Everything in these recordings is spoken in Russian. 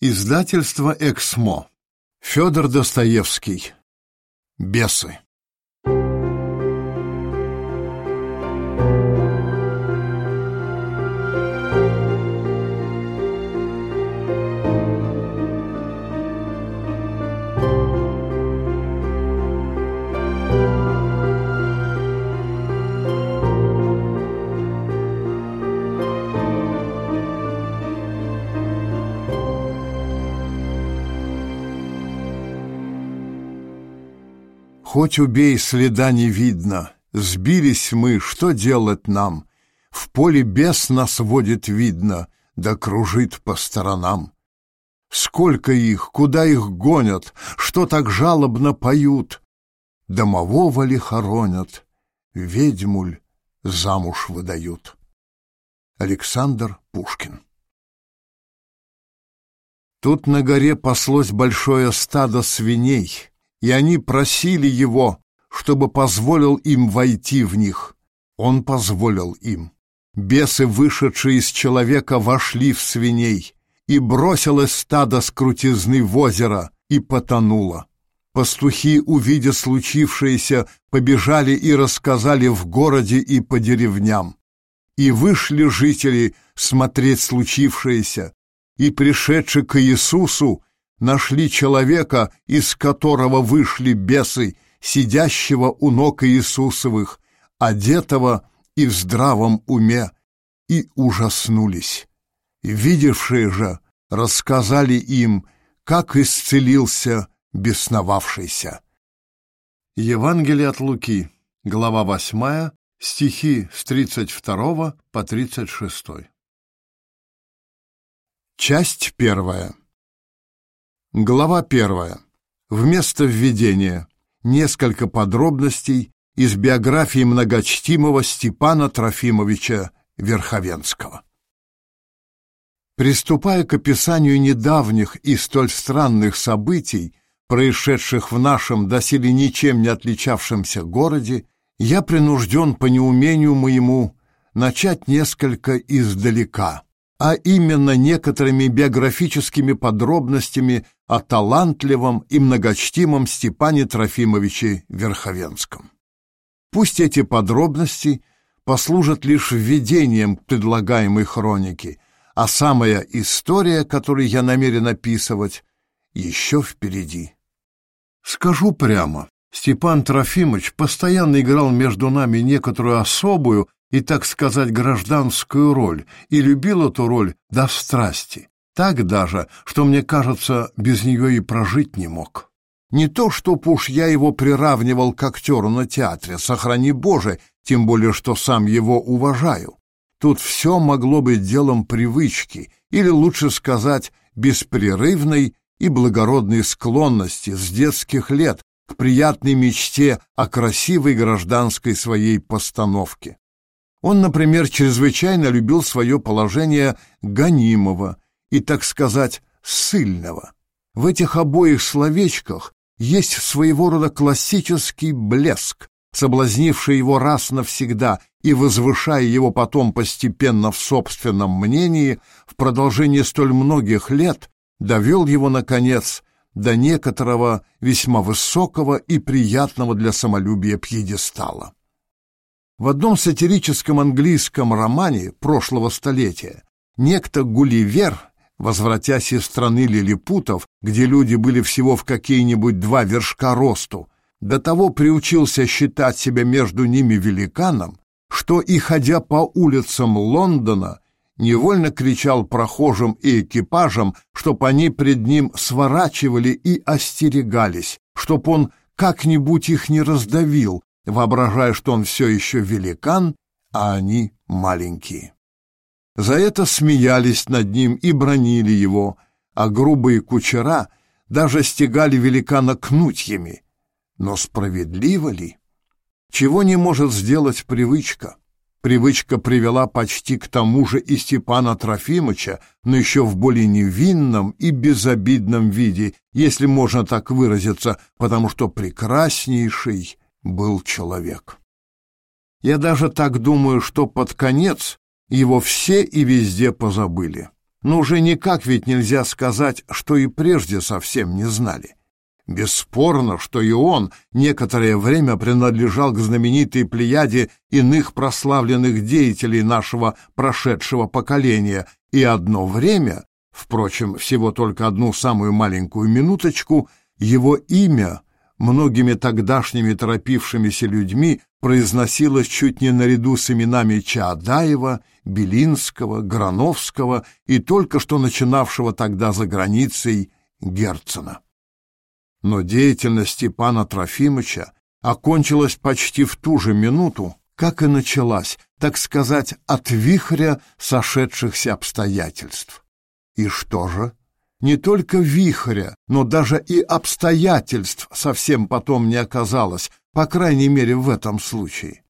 Издательство «Эксмо». Федор Достоевский. Бесы. Хоть убей, следа не видно, Сбились мы, что делать нам? В поле бес нас водит видно, Да кружит по сторонам. Сколько их, куда их гонят, Что так жалобно поют? Домового ли хоронят, Ведьмуль замуж выдают. Александр Пушкин Тут на горе паслось большое стадо свиней — и они просили его, чтобы позволил им войти в них. Он позволил им. Бесы, вышедшие из человека, вошли в свиней, и бросилось стадо с крутизны в озеро, и потонуло. Пастухи, увидя случившееся, побежали и рассказали в городе и по деревням. И вышли жители смотреть случившееся, и, пришедшие к Иисусу, нашли человека, из которого вышли бесы, сидящего у ног Иисусовых, одетого и в здравом уме, и ужаснулись. Видевшие же рассказали им, как исцелился бесновавшийся. Евангелие от Луки, глава 8, стихи с 32 по 36. Часть первая. Глава первая. Вместо введения несколько подробностей из биографии многочтимого Степана Трофимовича Верховенского. Приступая к описанию недавних и столь странных событий, происшедших в нашем доселе ничем не отличавшемся городе, я принужден по неумению моему начать несколько издалека, а именно некоторыми биографическими подробностями о талантливом и многочтимом Степане Трофимовиче Верховенском. Пусть эти подробности послужат лишь введением к предлагаемой хроники, а самая история, которую я намерен описывать, еще впереди. Скажу прямо, Степан Трофимович постоянно играл между нами некоторую особую и, так сказать, гражданскую роль, и любил эту роль до страсти. Так даже, что, мне кажется, без нее и прожить не мог. Не то, что уж я его приравнивал к актеру на театре, сохрани Боже, тем более, что сам его уважаю. Тут все могло быть делом привычки, или, лучше сказать, беспрерывной и благородной склонности с детских лет к приятной мечте о красивой гражданской своей постановке. Он, например, чрезвычайно любил свое положение гонимого, и, так сказать, ссыльного. В этих обоих словечках есть своего рода классический блеск, соблазнивший его раз навсегда и возвышая его потом постепенно в собственном мнении, в продолжении столь многих лет довел его, наконец, до некоторого весьма высокого и приятного для самолюбия пьедестала. В одном сатирическом английском романе прошлого столетия некто Гулливер Возвратясь из страны лилипутов, где люди были всего в какие-нибудь два вершка росту, до того приучился считать себя между ними великаном, что и ходя по улицам Лондона, невольно кричал прохожим и экипажам, чтоб они пред ним сворачивали и остерегались, чтоб он как-нибудь их не раздавил, воображая, что он все еще великан, а они маленькие. За это смеялись над ним и бронили его, а грубые кучера даже стегали великана кнутьями. Но справедливо ли? Чего не может сделать привычка? Привычка привела почти к тому же и Степана Трофимовича, но еще в более невинном и безобидном виде, если можно так выразиться, потому что прекраснейший был человек. Я даже так думаю, что под конец его все и везде позабыли. но уже никак ведь нельзя сказать, что и прежде совсем не знали. Бесспорно, что и он некоторое время принадлежал к знаменитой плеяде иных прославленных деятелей нашего прошедшего поколения, и одно время, впрочем, всего только одну самую маленькую минуточку, его имя многими тогдашними торопившимися людьми произносилось чуть не наряду с именами Чаадаева, Белинского, Грановского и только что начинавшего тогда за границей Герцена. Но деятельность Степана Трофимовича окончилась почти в ту же минуту, как и началась, так сказать, от вихря сошедшихся обстоятельств. И что же? Не только вихря, но даже и обстоятельств совсем потом не оказалось, по крайней мере в этом случае.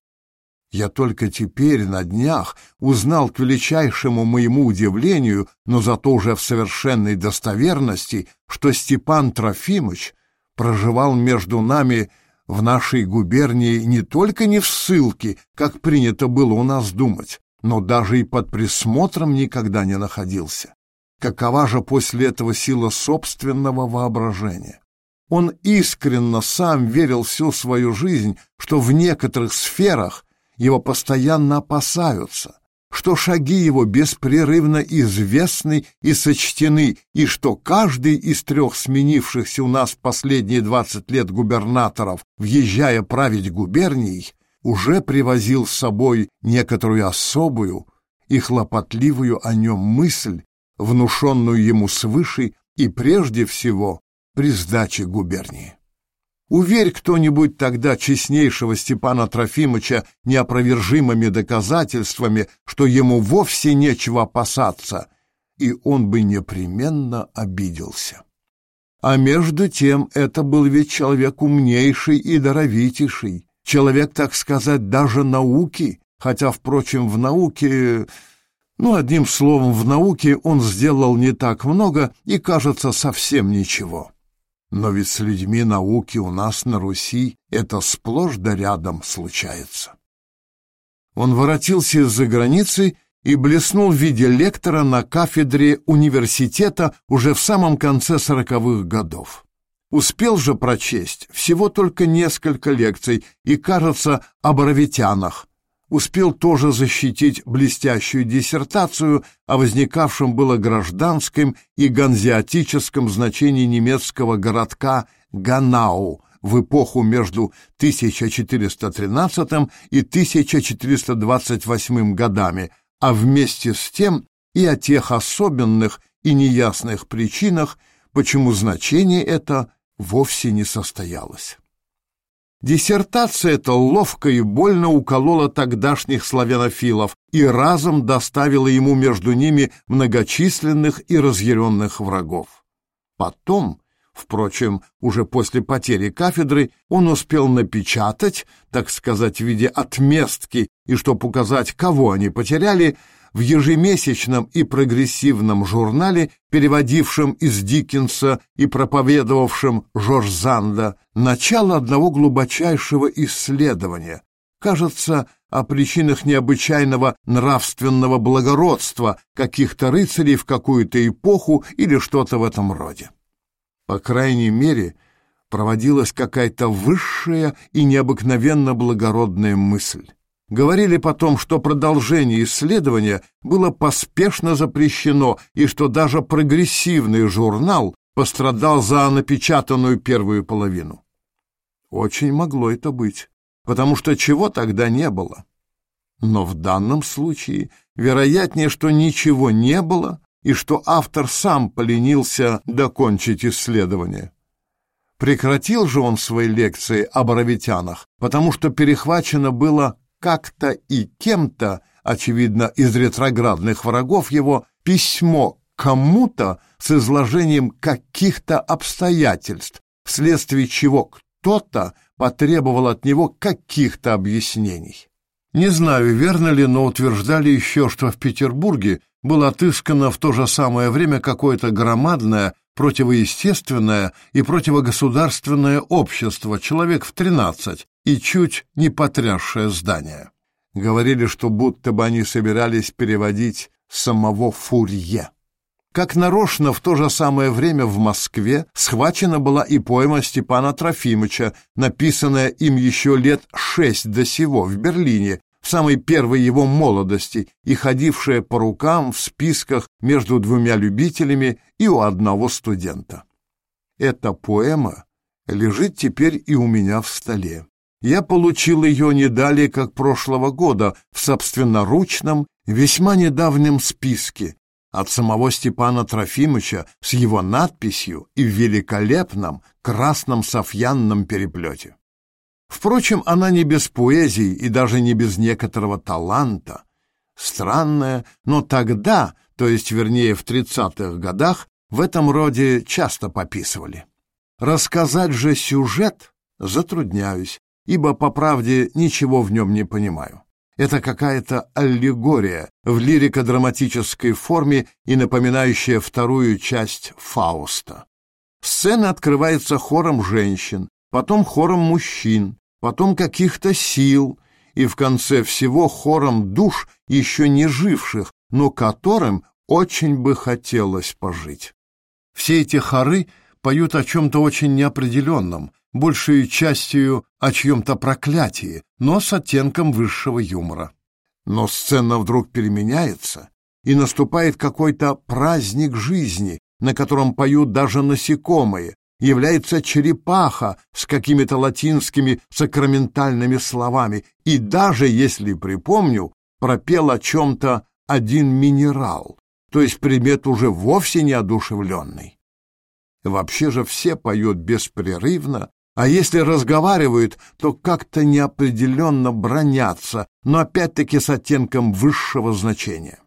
Я только теперь на днях узнал к величайшему моему удивлению, но зато уже в совершенной достоверности, что Степан Трофимович проживал между нами в нашей губернии не только не в ссылке, как принято было у нас думать, но даже и под присмотром никогда не находился. Какова же после этого сила собственного воображения? Он искренно сам верил всю свою жизнь, что в некоторых сферах его постоянно опасаются, что шаги его беспрерывно известны и сочтены, и что каждый из трех сменившихся у нас последние двадцать лет губернаторов, въезжая править губернией, уже привозил с собой некоторую особую и хлопотливую о нем мысль, внушенную ему свыше и прежде всего при сдаче губернии. Уверь кто-нибудь тогда честнейшего Степана Трофимовича неопровержимыми доказательствами, что ему вовсе нечего опасаться, и он бы непременно обиделся. А между тем это был ведь человек умнейший и даровитейший, человек, так сказать, даже науки, хотя, впрочем, в науке... Ну, одним словом, в науке он сделал не так много и, кажется, совсем ничего. Но ведь с людьми науки у нас на Руси это сплошь да рядом случается. Он воротился из-за границы и блеснул в виде лектора на кафедре университета уже в самом конце сороковых годов. Успел же прочесть всего только несколько лекций и, кажется, о боровитянах, успел тоже защитить блестящую диссертацию о возникавшем было гражданском и ганзиатическом значении немецкого городка Ганау в эпоху между 1413 и 1428 годами, а вместе с тем и о тех особенных и неясных причинах, почему значение это вовсе не состоялось. Диссертация эта ловко и больно уколола тогдашних славянофилов и разом доставила ему между ними многочисленных и разъяренных врагов. Потом, впрочем, уже после потери кафедры, он успел напечатать, так сказать, в виде отместки, и чтобы указать, кого они потеряли, в ежемесячном и прогрессивном журнале, переводившем из Диккенса и проповедовавшем Жорж Занда, начало одного глубочайшего исследования, кажется, о причинах необычайного нравственного благородства каких-то рыцарей в какую-то эпоху или что-то в этом роде. По крайней мере, проводилась какая-то высшая и необыкновенно благородная мысль. Говорили потом, что продолжение исследования было поспешно запрещено и что даже прогрессивный журнал пострадал за напечатанную первую половину. Очень могло это быть, потому что чего тогда не было. Но в данном случае вероятнее, что ничего не было и что автор сам поленился докончить исследование. Прекратил же он свои лекции о боровитянах, потому что перехвачено было как-то и кем-то, очевидно, из ретроградных врагов его, письмо кому-то с изложением каких-то обстоятельств, вследствие чего кто-то потребовал от него каких-то объяснений. Не знаю, верно ли, но утверждали еще, что в Петербурге было отыскано в то же самое время какое-то громадное, противоестественное и противогосударственное общество, человек в тринадцать, и чуть не потрясшее здание. Говорили, что будто бы они собирались переводить самого Фурье. Как нарочно в то же самое время в Москве схвачена была и поэма Степана Трофимовича, написанная им еще лет шесть до сего в Берлине, в самой первой его молодости и ходившая по рукам в списках между двумя любителями и у одного студента. Эта поэма лежит теперь и у меня в столе. Я получил ее не далее, как прошлого года, в собственноручном, весьма недавнем списке от самого Степана Трофимовича с его надписью и в великолепном красном софьянном переплете. Впрочем, она не без поэзии и даже не без некоторого таланта. Странная, но тогда, то есть, вернее, в тридцатых годах, в этом роде часто пописывали. Рассказать же сюжет затрудняюсь, ибо, по правде, ничего в нем не понимаю. Это какая-то аллегория в лирико-драматической форме и напоминающая вторую часть Фауста. Сцена открывается хором женщин, потом хором мужчин, потом каких-то сил, и в конце всего хором душ, еще не живших, но которым очень бы хотелось пожить. Все эти хоры поют о чем-то очень неопределенном, большей частью о чьем-то проклятии, но с оттенком высшего юмора. Но сцена вдруг переменяется, и наступает какой-то праздник жизни, на котором поют даже насекомые, является черепаха с какими-то латинскими сакраментальными словами, и даже, если припомню, пропел о чем-то один минерал, то есть предмет уже вовсе неодушевленный. Вообще же все поют беспрерывно, а если разговаривают, то как-то неопределенно бронятся, но опять-таки с оттенком высшего значения.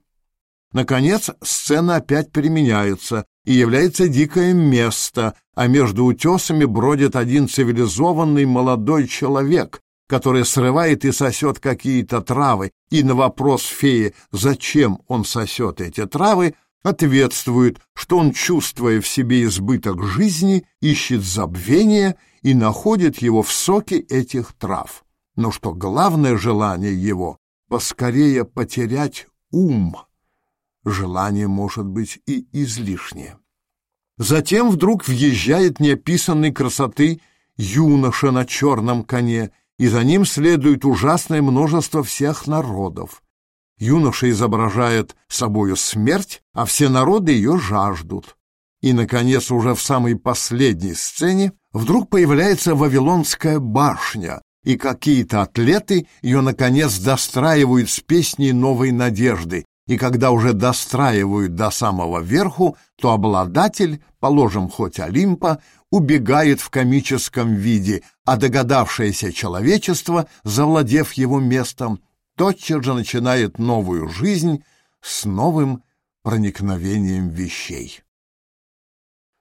Наконец, сцена опять переменяется, и является дикое место, а между утесами бродит один цивилизованный молодой человек, который срывает и сосет какие-то травы, и на вопрос феи, зачем он сосет эти травы, ответствует, что он, чувствуя в себе избыток жизни, ищет забвения и находит его в соке этих трав. Но что главное желание его — поскорее потерять ум — желание может быть и излишнее. Затем вдруг въезжает неописанной красоты юноша на черном коне, и за ним следует ужасное множество всех народов. Юноша изображает собою смерть, а все народы ее жаждут. И, наконец, уже в самой последней сцене вдруг появляется Вавилонская башня, и какие-то атлеты ее, наконец, достраивают с песней новой надежды, и когда уже достраивают до самого верху, то обладатель, положим хоть Олимпа, убегает в комическом виде, а догадавшееся человечество, завладев его местом, тотчас же начинает новую жизнь с новым проникновением вещей.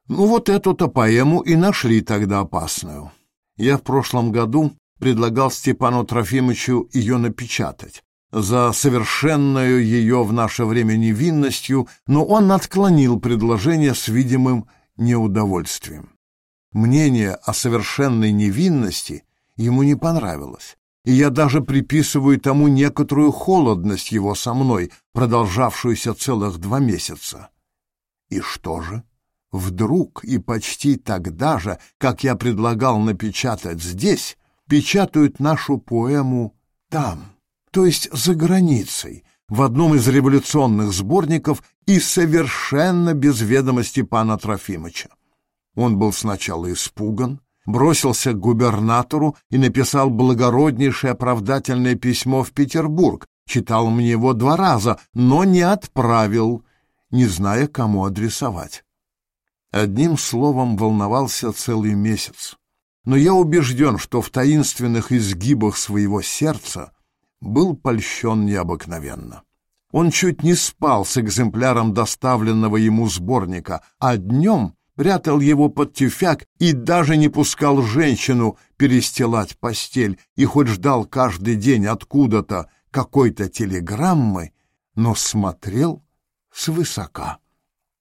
Ну вот эту-то поэму и нашли тогда опасную. Я в прошлом году предлагал Степану Трофимовичу ее напечатать за совершенную ее в наше время невинностью, но он отклонил предложение с видимым неудовольствием. Мнение о совершенной невинности ему не понравилось, и я даже приписываю тому некоторую холодность его со мной, продолжавшуюся целых два месяца. И что же? Вдруг и почти тогда же, как я предлагал напечатать здесь, печатают нашу поэму там то есть за границей, в одном из революционных сборников и совершенно без ведомости пана Трофимыча. Он был сначала испуган, бросился к губернатору и написал благороднейшее оправдательное письмо в Петербург, читал мне его два раза, но не отправил, не зная, кому адресовать. Одним словом, волновался целый месяц. Но я убежден, что в таинственных изгибах своего сердца был польщен необыкновенно. Он чуть не спал с экземпляром доставленного ему сборника, а днем прятал его под тюфяк и даже не пускал женщину перестилать постель, и хоть ждал каждый день откуда-то какой-то телеграммы, но смотрел свысока.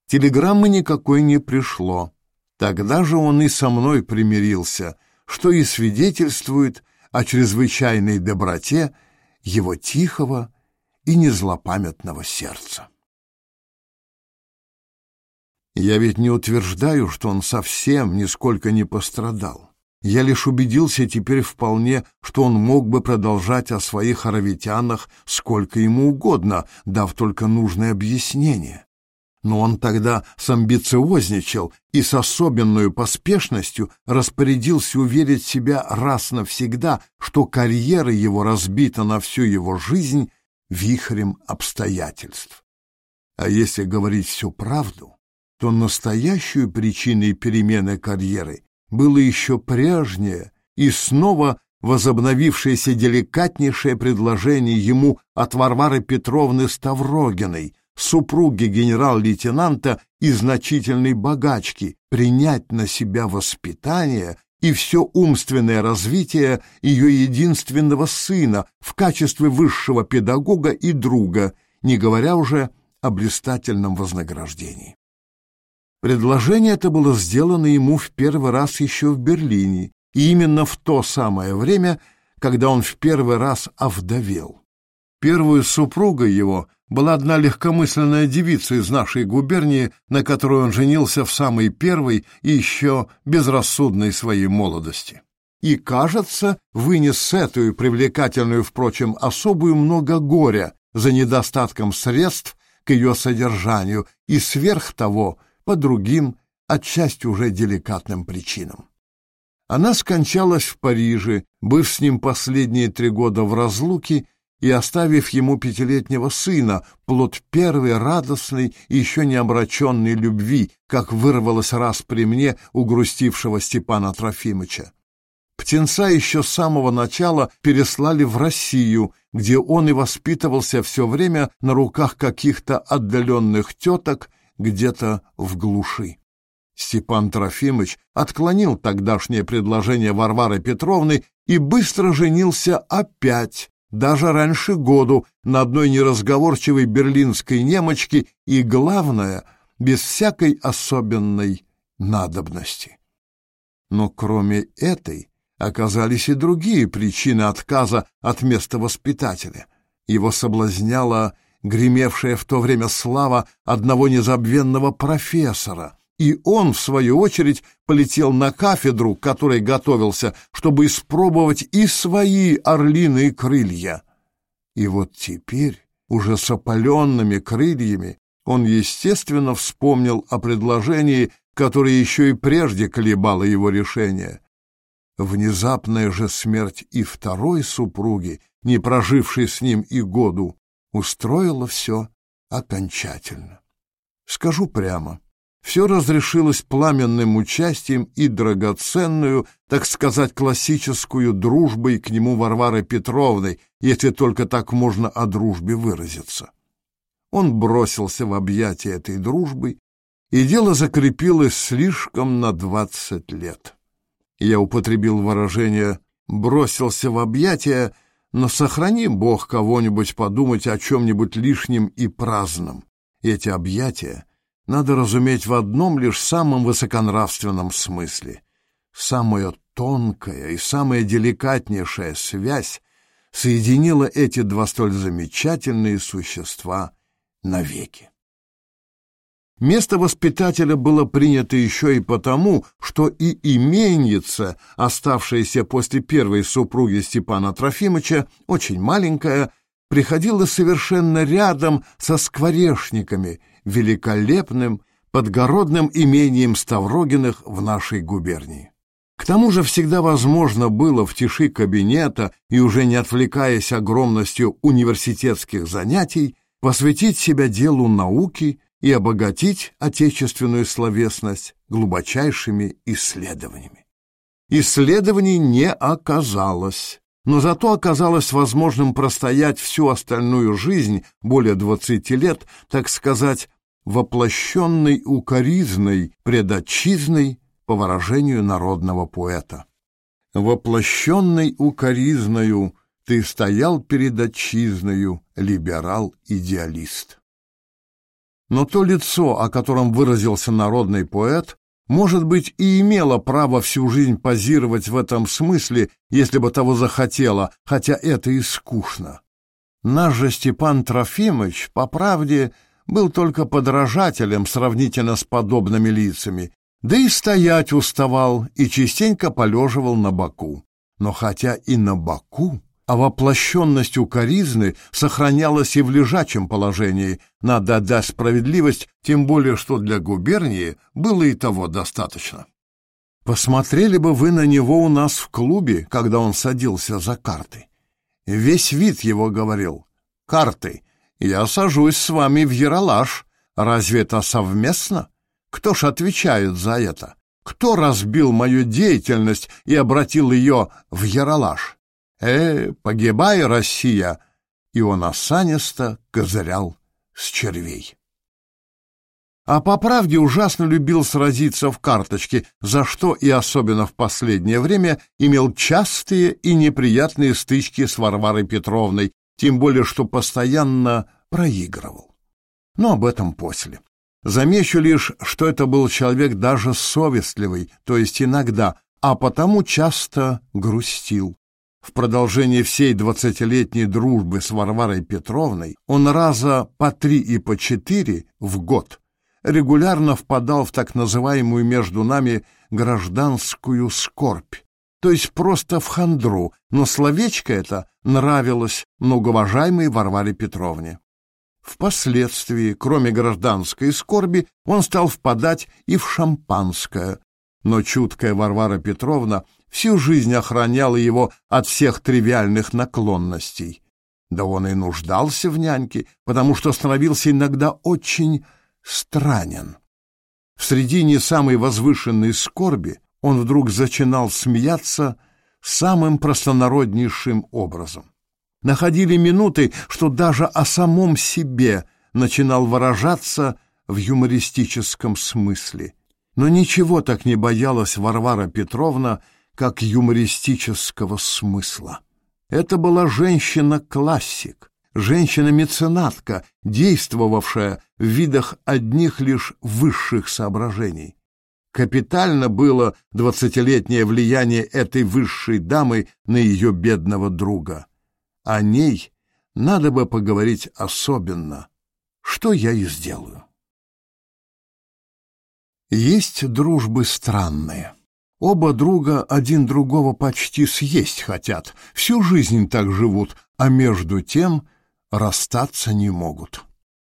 Телеграммы никакой не пришло. Тогда же он и со мной примирился, что и свидетельствует о чрезвычайной доброте его тихого и незлопамятного сердца. Я ведь не утверждаю, что он совсем нисколько не пострадал. Я лишь убедился теперь вполне, что он мог бы продолжать о своих аравитянах сколько ему угодно, дав только нужное объяснение. Но он тогда самбициозничал и с особенной поспешностью распорядился уверить себя раз навсегда, что карьера его разбита на всю его жизнь вихрем обстоятельств. А если говорить всю правду, то настоящую причиной перемены карьеры было еще прежнее и снова возобновившееся деликатнейшее предложение ему от Варвары Петровны Ставрогиной, супруги генерал-лейтенанта и значительной богачки, принять на себя воспитание и все умственное развитие ее единственного сына в качестве высшего педагога и друга, не говоря уже о блистательном вознаграждении. Предложение это было сделано ему в первый раз еще в Берлине, и именно в то самое время, когда он в первый раз овдовел. Первую супругой его была одна легкомысленная девица из нашей губернии, на которой он женился в самой первой и еще безрассудной своей молодости. И, кажется, вынес эту привлекательную, впрочем, особую много горя за недостатком средств к ее содержанию и сверх того по другим, отчасти уже деликатным причинам. Она скончалась в Париже, быв с ним последние три года в разлуке и оставив ему пятилетнего сына, плод первой радостной и еще не обраченной любви, как вырвалось раз при мне у грустившего Степана Трофимыча. Птенца еще с самого начала переслали в Россию, где он и воспитывался все время на руках каких-то отдаленных теток где-то в глуши. Степан Трофимыч отклонил тогдашнее предложение Варвары Петровны и быстро женился опять даже раньше году на одной неразговорчивой берлинской немочке и, главное, без всякой особенной надобности. Но кроме этой оказались и другие причины отказа от места воспитателя. Его соблазняла гремевшая в то время слава одного незабвенного профессора, и он, в свою очередь, полетел на кафедру, к которой готовился, чтобы испробовать и свои орлиные крылья. И вот теперь, уже с опаленными крыльями, он, естественно, вспомнил о предложении, которое еще и прежде колебало его решение. Внезапная же смерть и второй супруги, не прожившей с ним и году, устроила все окончательно. Скажу прямо, все разрешилось пламенным участием и драгоценную, так сказать, классическую дружбой к нему Варвары Петровны, если только так можно о дружбе выразиться. Он бросился в объятия этой дружбы, и дело закрепилось слишком на двадцать лет. Я употребил выражение «бросился в объятия», но сохрани Бог кого-нибудь подумать о чем-нибудь лишнем и праздном. Эти объятия надо разуметь в одном лишь самом высоконравственном смысле. Самая тонкая и самая деликатнейшая связь соединила эти два столь замечательные существа навеки. Место воспитателя было принято еще и потому, что и именница, оставшаяся после первой супруги Степана Трофимовича, очень маленькая, приходила совершенно рядом со скворечниками, великолепным подгородным имением Ставрогиных в нашей губернии. К тому же всегда возможно было в тиши кабинета и уже не отвлекаясь огромностью университетских занятий посвятить себя делу науки и обогатить отечественную словесность глубочайшими исследованиями. Исследований не оказалось, но зато оказалось возможным простоять всю остальную жизнь, более двадцати лет, так сказать, воплощенной укоризной пред отчизной, по выражению народного поэта. Воплощенной укоризною ты стоял перед отчизною, либерал-идеалист. Но то лицо, о котором выразился народный поэт, может быть, и имело право всю жизнь позировать в этом смысле, если бы того захотела, хотя это и скучно. Наш же Степан Трофимович, по правде, был только подражателем сравнительно с подобными лицами, да и стоять уставал и частенько полеживал на боку. Но хотя и на боку, а воплощенность укоризны сохранялась и в лежачем положении, надо отдать справедливость, тем более что для губернии было и того достаточно. Посмотрели бы вы на него у нас в клубе, когда он садился за карты. Весь вид его говорил. «Карты, я сажусь с вами в яролаж. Разве это совместно? Кто ж отвечает за это? Кто разбил мою деятельность и обратил ее в яролаж? Э, погибай, Россия!» И он осанисто козырял с червей. А по правде ужасно любил сразиться в карточки, за что и особенно в последнее время имел частые и неприятные стычки с Варварой Петровной, тем более что постоянно проигрывал. Но об этом после. Замечу лишь, что это был человек даже совестливый, то есть иногда, а потому часто грустил. В продолжении всей двадцатилетней дружбы с Варварой Петровной он раза по три и по четыре в год регулярно впадал в так называемую между нами гражданскую скорбь, то есть просто в хандру, но словечко это нравилось многоуважаемой Варваре Петровне. Впоследствии, кроме гражданской скорби, он стал впадать и в шампанское, но чуткая Варвара Петровна всю жизнь охраняла его от всех тривиальных наклонностей. Да он и нуждался в няньке, потому что становился иногда очень странен. В средине самой возвышенной скорби он вдруг зачинал смеяться самым простонароднейшим образом. Находили минуты, что даже о самом себе начинал выражаться в юмористическом смысле. Но ничего так не боялась Варвара Петровна, как юмористического смысла. Это была женщина-классик, женщина-меценатка, действовавшая в видах одних лишь высших соображений. Капитально было двадцатилетнее влияние этой высшей дамы на ее бедного друга. О ней надо бы поговорить особенно, что я и сделаю. Есть дружбы странные. Оба друга один другого почти съесть хотят, всю жизнь так живут, а между тем расстаться не могут.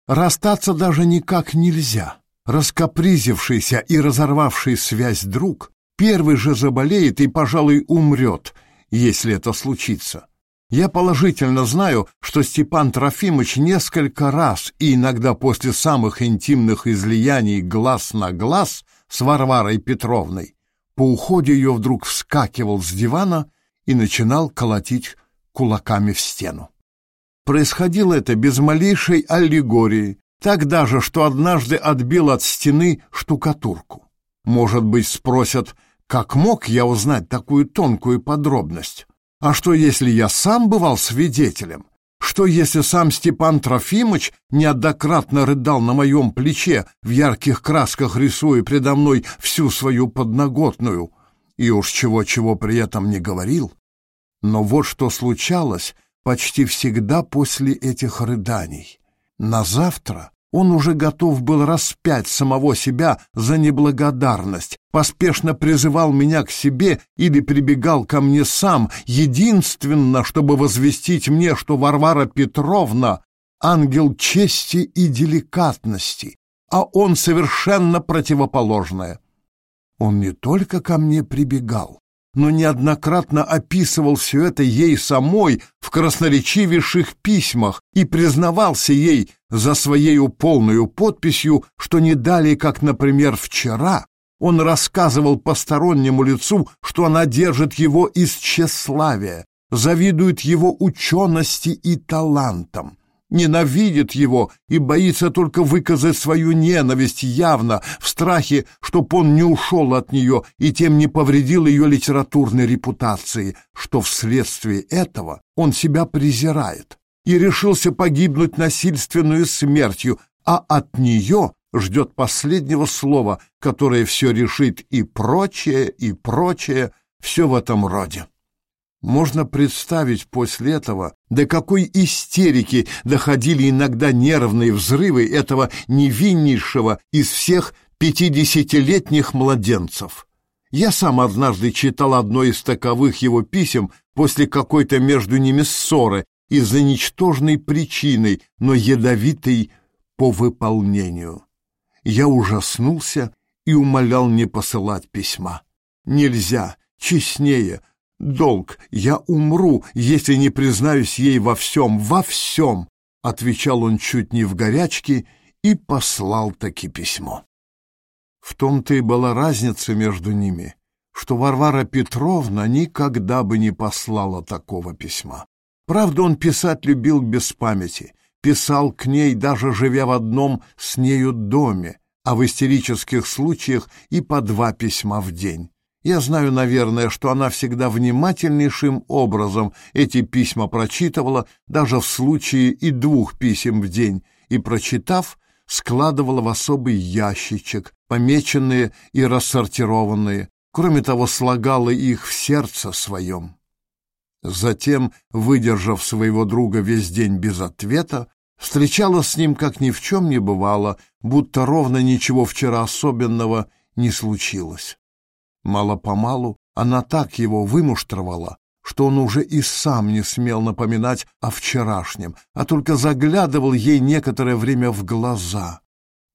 Расстаться даже никак нельзя. Раскопризившийся и разорвавший связь друг первый же заболеет и, пожалуй, умрет, если это случится. Я положительно знаю, что Степан Трофимович несколько раз и иногда после самых интимных излияний глаз на глаз с Варварой Петровной по уходе ее вдруг вскакивал с дивана и начинал колотить кулаками в стену. Происходило это без малейшей аллегории, так даже, что однажды отбил от стены штукатурку. Может быть, спросят, как мог я узнать такую тонкую подробность? А что, если я сам бывал свидетелем? Что, если сам Степан Трофимович неоднократно рыдал на моем плече, в ярких красках рисуя предо мной всю свою подноготную, и уж чего-чего при этом не говорил? Но вот что случалось почти всегда после этих рыданий. На завтра он уже готов был распять самого себя за неблагодарность, поспешно призывал меня к себе или прибегал ко мне сам, единственно, чтобы возвестить мне, что Варвара Петровна — ангел чести и деликатности, а он совершенно противоположное. Он не только ко мне прибегал, но неоднократно описывал все это ей самой в красноречивейших письмах и признавался ей за своей полную подписью, что не далее, как, например, вчера, он рассказывал постороннему лицу, что она держит его из тщеславия, завидует его учености и талантам ненавидит его и боится только выказать свою ненависть явно, в страхе, чтоб он не ушел от нее и тем не повредил ее литературной репутации, что вследствие этого он себя презирает и решился погибнуть насильственную смертью, а от нее ждет последнего слова, которое все решит и прочее, и прочее, все в этом роде. Можно представить после этого, до какой истерики доходили иногда нервные взрывы этого невиннейшего из всех пятидесятилетних младенцев. Я сам однажды читал одно из таковых его писем после какой-то между ними ссоры из-за ничтожной причины, но ядовитой по выполнению. Я ужаснулся и умолял не посылать письма. Нельзя, честнее, долг, я умру, если не признаюсь ей во всем, во всем, отвечал он чуть не в горячке и послал таки письмо. В том-то и была разница между ними, что Варвара Петровна никогда бы не послала такого письма. Правда, он писать любил без памяти, писал к ней, даже живя в одном с нею доме, а в истерических случаях и по два письма в день. Я знаю, наверное, что она всегда внимательнейшим образом эти письма прочитывала, даже в случае и двух писем в день, и, прочитав, складывала в особый ящичек, помеченные и рассортированные, кроме того, слагала их в сердце своем. Затем, выдержав своего друга весь день без ответа, встречалась с ним, как ни в чем не бывало, будто ровно ничего вчера особенного не случилось. Мало-помалу она так его вымуштровала, что он уже и сам не смел напоминать о вчерашнем, а только заглядывал ей некоторое время в глаза.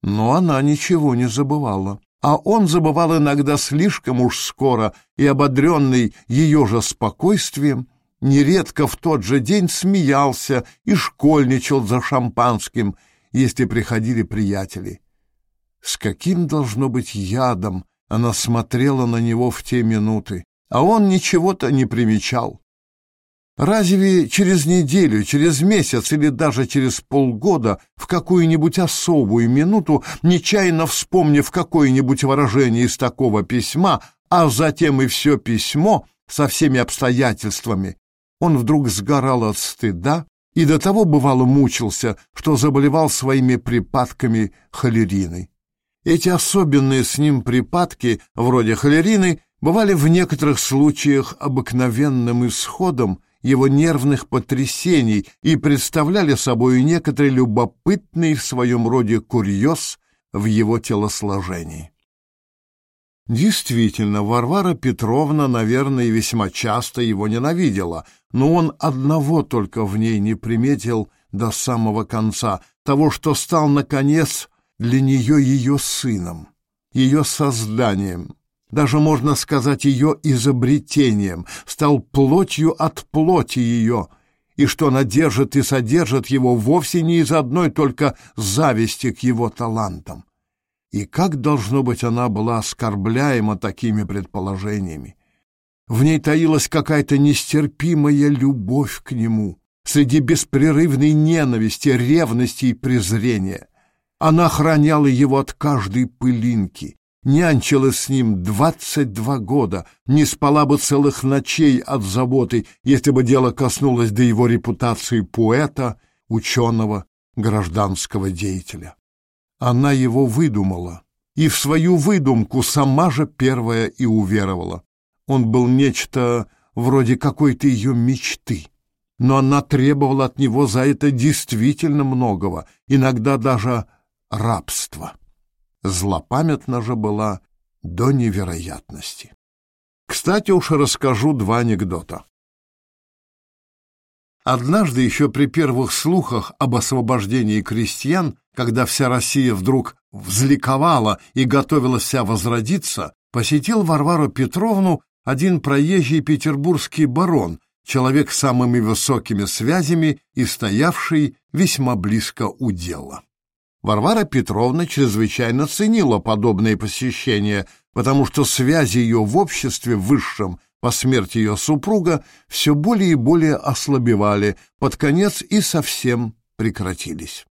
Но она ничего не забывала, а он забывал иногда слишком уж скоро и, ободренный ее же спокойствием, нередко в тот же день смеялся и школьничал за шампанским, если приходили приятели. С каким должно быть ядом она смотрела на него в те минуты, а он ничего-то не примечал. Разве через неделю, через месяц или даже через полгода в какую-нибудь особую минуту, нечаянно вспомнив какое-нибудь выражение из такого письма, а затем и все письмо со всеми обстоятельствами, он вдруг сгорал от стыда и до того бывало мучился, что заболевал своими припадками холериной. Эти особенные с ним припадки, вроде холерины, бывали в некоторых случаях обыкновенным исходом его нервных потрясений и представляли собой некоторый любопытный в своем роде курьез в его телосложении. Действительно, Варвара Петровна, наверное, весьма часто его ненавидела, но он одного только в ней не приметил до самого конца, того, что стал, наконец, для нее ее сыном, ее созданием, даже, можно сказать, ее изобретением, стал плотью от плоти ее, и что она держит и содержит его вовсе не из одной только зависти к его талантам. И как, должно быть, она была оскорбляема такими предположениями. В ней таилась какая-то нестерпимая любовь к нему, среди беспрерывной ненависти, ревности и презрения. Она охраняла его от каждой пылинки, нянчила с ним двадцать два года, не спала бы целых ночей от заботы, если бы дело коснулось до его репутации поэта, ученого, гражданского деятеля. Она его выдумала, и в свою выдумку сама же первая и уверовала. Он был нечто вроде какой-то ее мечты, но она требовала от него за это действительно многого, иногда даже рабства. Злопамятна же была до невероятности. Кстати, уж расскажу два анекдота. Однажды еще при первых слухах об освобождении крестьян, когда вся Россия вдруг взликовала и готовилась вся возродиться, посетил Варвару Петровну один проезжий петербургский барон, человек с самыми высокими связями и стоявший весьма близко у дела. Варвара Петровна чрезвычайно ценила подобные посещения, потому что связи ее в обществе высшем по смерти ее супруга все более и более ослабевали, под конец и совсем прекратились.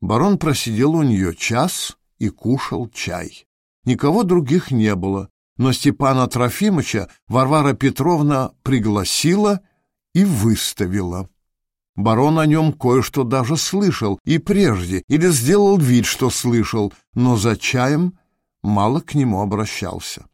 Барон просидел у нее час и кушал чай. Никого других не было, но Степана Трофимовича Варвара Петровна пригласила и выставила. Барон о нем кое-что даже слышал и прежде, или сделал вид, что слышал, но за чаем мало к нему обращался.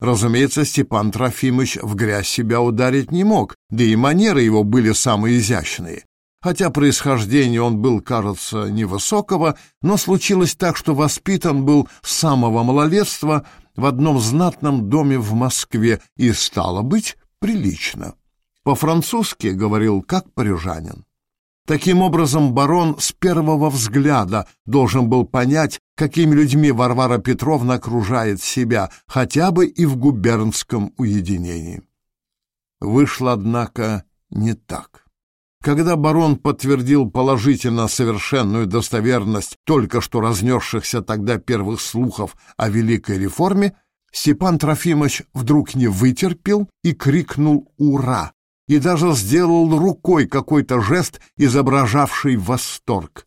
Разумеется, Степан Трофимович в грязь себя ударить не мог, да и манеры его были самые изящные. Хотя происхождение он был, кажется, невысокого, но случилось так, что воспитан был с самого малолетства в одном знатном доме в Москве и, стало быть, прилично. По-французски говорил как парижанин. Таким образом, барон с первого взгляда должен был понять, какими людьми Варвара Петровна окружает себя, хотя бы и в губернском уединении. Вышло, однако, не так. Когда барон подтвердил положительно совершенную достоверность только что разнесшихся тогда первых слухов о великой реформе, Степан Трофимович вдруг не вытерпел и крикнул «Ура!» И даже сделал рукой какой-то жест, изображавший восторг.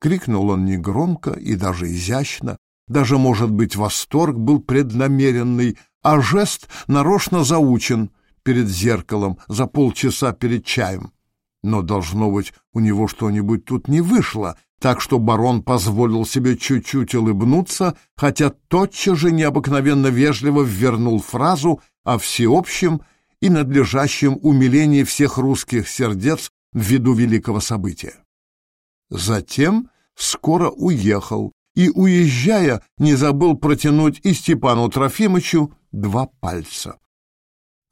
Крикнул он негромко и даже изящно, даже, может быть, восторг был преднамеренный, а жест нарочно заучен перед зеркалом за полчаса перед чаем. Но, должно быть, у него что-нибудь тут не вышло, так что барон позволил себе чуть-чуть улыбнуться, хотя тотчас же необыкновенно вежливо ввернул фразу о всеобщем и надлежащем умилении всех русских сердец ввиду великого события. Затем скоро уехал, и, уезжая, не забыл протянуть и Степану Трофимовичу два пальца.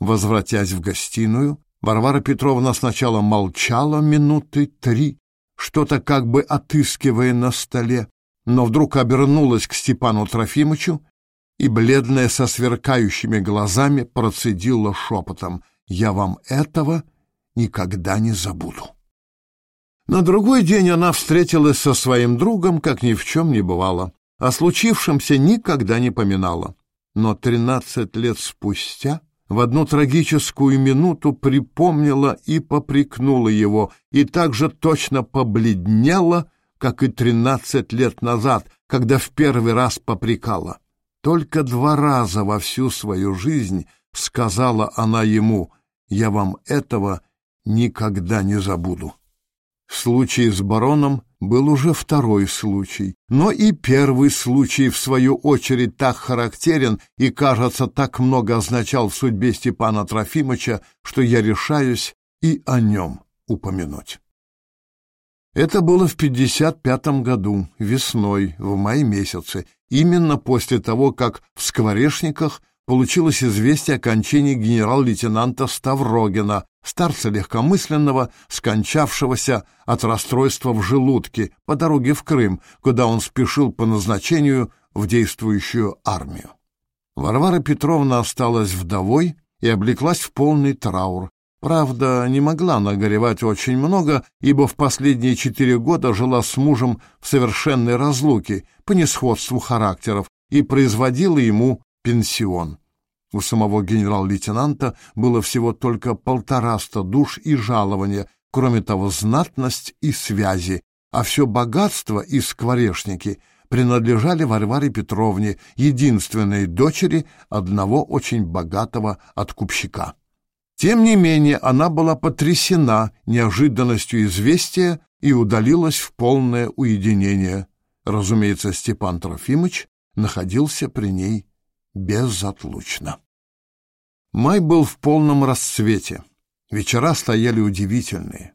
Возвратясь в гостиную, Варвара Петровна сначала молчала минуты три, что-то как бы отыскивая на столе, но вдруг обернулась к Степану Трофимовичу и, бледная со сверкающими глазами, процедила шепотом «Я вам этого никогда не забуду». На другой день она встретилась со своим другом, как ни в чем не бывало. О случившемся никогда не поминала. Но тринадцать лет спустя в одну трагическую минуту припомнила и попрекнула его, и также точно побледнела, как и тринадцать лет назад, когда в первый раз попрекала. Только два раза во всю свою жизнь сказала она ему «Я вам этого никогда не забуду». Случай с бароном был уже второй случай, но и первый случай, в свою очередь, так характерен и, кажется, так много означал в судьбе Степана Трофимовича, что я решаюсь и о нем упомянуть. Это было в 55 году, весной, в мае месяце, именно после того, как в Скворешниках получилось известие о кончине генерал-лейтенанта Ставрогина, старца легкомысленного, скончавшегося от расстройства в желудке по дороге в Крым, куда он спешил по назначению в действующую армию. Варвара Петровна осталась вдовой и облеклась в полный траур, Правда, не могла нагоревать очень много, ибо в последние четыре года жила с мужем в совершенной разлуке по несходству характеров и производила ему пенсион. У самого генерал-лейтенанта было всего только полтораста душ и жалования, кроме того знатность и связи, а все богатство и скворечники принадлежали Варваре Петровне, единственной дочери одного очень богатого откупщика. Тем не менее, она была потрясена неожиданностью известия и удалилась в полное уединение. Разумеется, Степан Трофимович находился при ней безотлучно. Май был в полном расцвете. Вечера стояли удивительные.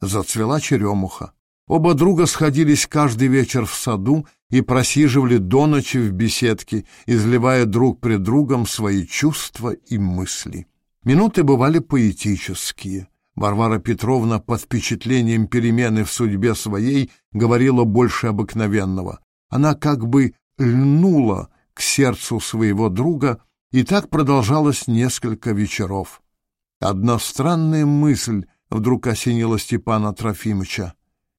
Зацвела черемуха. Оба друга сходились каждый вечер в саду и просиживали до ночи в беседке, изливая друг пред другом свои чувства и мысли. Минуты бывали поэтические. Варвара Петровна под впечатлением перемены в судьбе своей говорила больше обыкновенного. Она как бы льнула к сердцу своего друга, и так продолжалось несколько вечеров. Одна странная мысль вдруг осенила Степана Трофимовича.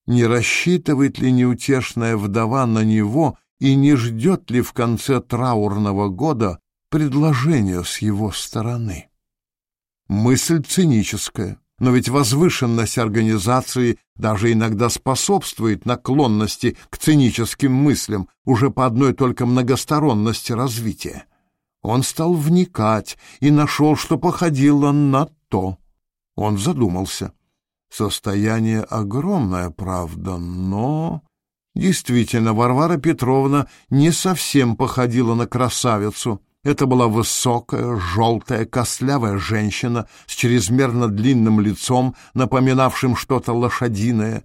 Не рассчитывает ли неутешная вдова на него и не ждет ли в конце траурного года предложения с его стороны? Мысль циническая, но ведь возвышенность организации даже иногда способствует наклонности к циническим мыслям уже по одной только многосторонности развития. Он стал вникать и нашел, что походило на то. Он задумался. Состояние огромное, правда, но... Действительно, Варвара Петровна не совсем походила на красавицу — Это была высокая, желтая, костлявая женщина с чрезмерно длинным лицом, напоминавшим что-то лошадиное.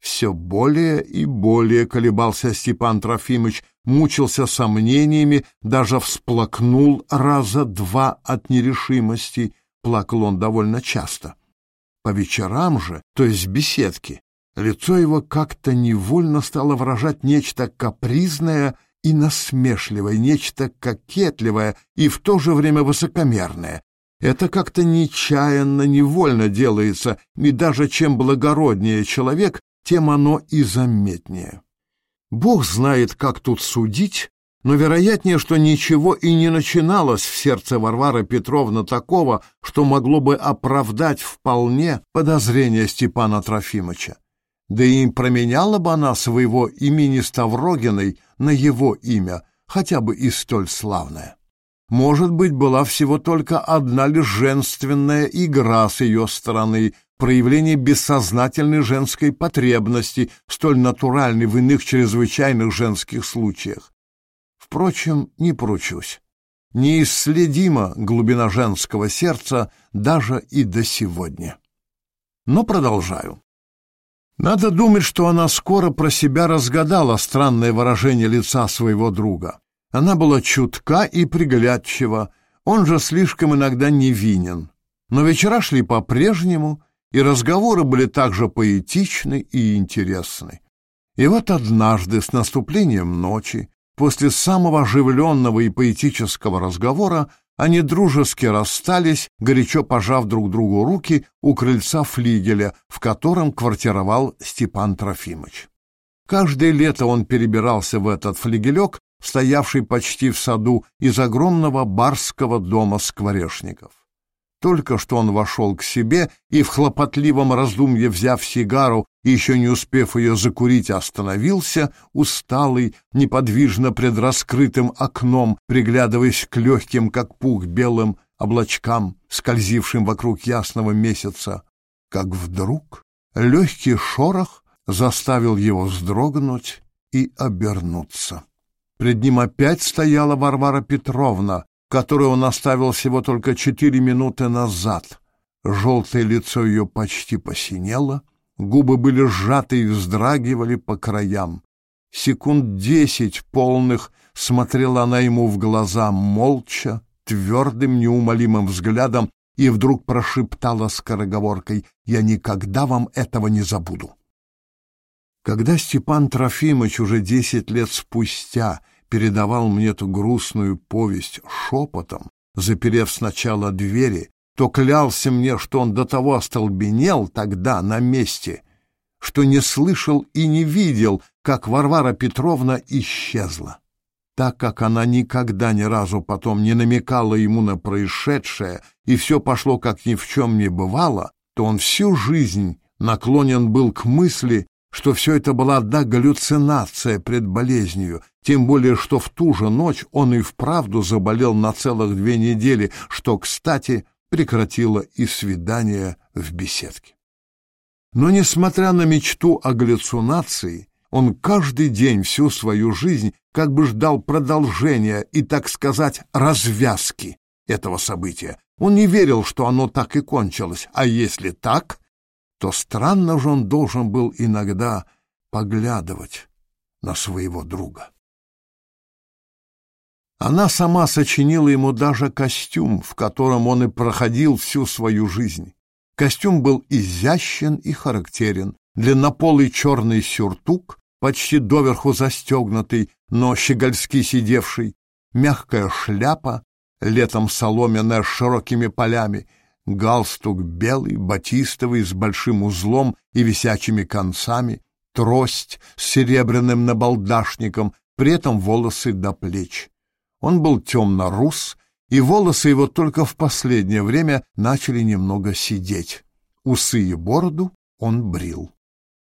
Все более и более колебался Степан Трофимович, мучился сомнениями, даже всплакнул раза два от нерешимости. Плакал он довольно часто. По вечерам же, то есть в беседке, лицо его как-то невольно стало выражать нечто капризное и насмешливое, нечто кокетливое и в то же время высокомерное. Это как-то нечаянно, невольно делается, и даже чем благороднее человек, тем оно и заметнее. Бог знает, как тут судить, но вероятнее, что ничего и не начиналось в сердце Варвары Петровны такого, что могло бы оправдать вполне подозрения Степана Трофимовича. Да и променяла бы она своего имени Ставрогиной на его имя, хотя бы и столь славное. Может быть, была всего только одна лишь женственная игра с ее стороны, проявление бессознательной женской потребности, столь натуральной в иных чрезвычайных женских случаях. Впрочем, не поручусь. Неисследима глубина женского сердца даже и до сегодня. Но продолжаю. Надо думать, что она скоро про себя разгадала странное выражение лица своего друга. Она была чутка и приглядчива, он же слишком иногда невинен. Но вечера шли по-прежнему, и разговоры были также поэтичны и интересны. И вот однажды, с наступлением ночи, после самого оживленного и поэтического разговора, они дружески расстались, горячо пожав друг другу руки у крыльца флигеля, в котором квартировал Степан Трофимович. Каждое лето он перебирался в этот флигелек, стоявший почти в саду из огромного барского дома скворечников. Только что он вошел к себе и в хлопотливом раздумье, взяв сигару и еще не успев ее закурить, остановился, усталый, неподвижно пред раскрытым окном, приглядываясь к легким, как пух, белым облачкам, скользившим вокруг ясного месяца, как вдруг легкий шорох заставил его вздрогнуть и обернуться. Пред ним опять стояла Варвара Петровна, которую он оставил всего только четыре минуты назад. Желтое лицо ее почти посинело, губы были сжаты и вздрагивали по краям. Секунд десять полных смотрела она ему в глаза молча, твердым, неумолимым взглядом, и вдруг прошептала скороговоркой «Я никогда вам этого не забуду». Когда Степан Трофимович уже десять лет спустя передавал мне эту грустную повесть шепотом, заперев сначала двери, то клялся мне, что он до того остолбенел тогда на месте, что не слышал и не видел, как Варвара Петровна исчезла. Так как она никогда ни разу потом не намекала ему на происшедшее, и все пошло как ни в чем не бывало, то он всю жизнь наклонен был к мысли, что все это была одна галлюцинация пред болезнью, тем более что в ту же ночь он и вправду заболел на целых две недели, что, кстати, прекратило и свидание в беседке. Но, несмотря на мечту о галлюцинации, он каждый день всю свою жизнь как бы ждал продолжения и, так сказать, развязки этого события. Он не верил, что оно так и кончилось, а если так, то странно же он должен был иногда поглядывать на своего друга. Она сама сочинила ему даже костюм, в котором он и проходил всю свою жизнь. Костюм был изящен и характерен. Длиннополый черный сюртук, почти доверху застегнутый, но щегольски сидевший, мягкая шляпа, летом соломенная с широкими полями — галстук белый, батистовый, с большим узлом и висячими концами, трость с серебряным набалдашником, при этом волосы до плеч. Он был темно-рус, и волосы его только в последнее время начали немного сидеть. Усы и бороду он брил.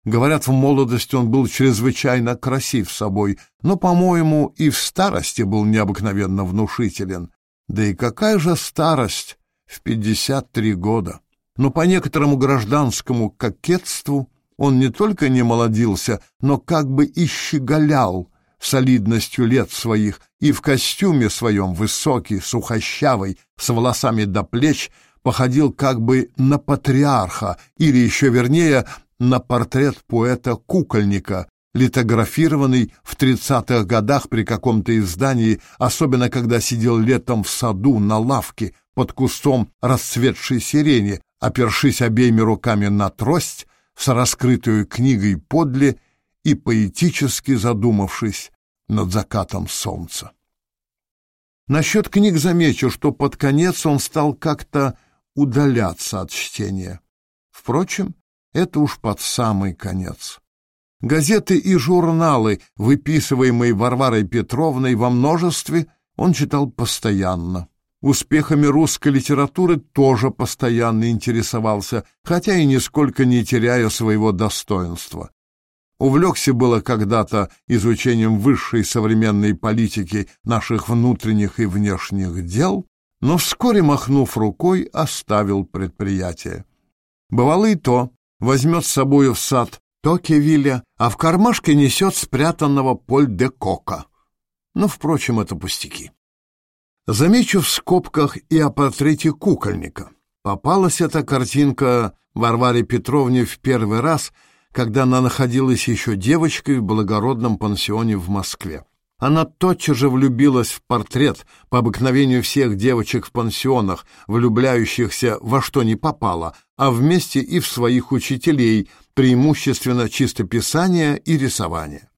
Говорят, в молодости он был чрезвычайно красив собой, но, по-моему, и в старости был необыкновенно внушителен. Да и какая же старость, в 53 года. Но по некоторому гражданскому кокетству он не только не молодился, но как бы и щеголял солидностью лет своих, и в костюме своем высокий, сухощавый, с волосами до плеч, походил как бы на патриарха, или еще вернее, на портрет поэта-кукольника, литографированный в тридцатых годах при каком-то издании, особенно когда сидел летом в саду на лавке под кустом расцветшей сирени, опершись обеими руками на трость, с раскрытой книгой подле и поэтически задумавшись над закатом солнца. Насчет книг замечу, что под конец он стал как-то удаляться от чтения. Впрочем, это уж под самый конец. Газеты и журналы, выписываемые Варварой Петровной во множестве, он читал постоянно. Успехами русской литературы тоже постоянно интересовался, хотя и нисколько не теряя своего достоинства. Увлекся было когда-то изучением высшей современной политики наших внутренних и внешних дел, но вскоре, махнув рукой, оставил предприятие. Бывало и то, возьмет с собою в сад Токевиля, а в кармашке несет спрятанного Поль-де-Кока. Но, впрочем, это пустяки. Замечу в скобках и о портрете кукольника. Попалась эта картинка Варваре Петровне в первый раз, когда она находилась еще девочкой в благородном пансионе в Москве. Она тотчас же влюбилась в портрет, по обыкновению всех девочек в пансионах, влюбляющихся во что ни попало, а вместе и в своих учителей, преимущественно чистописания и рисования.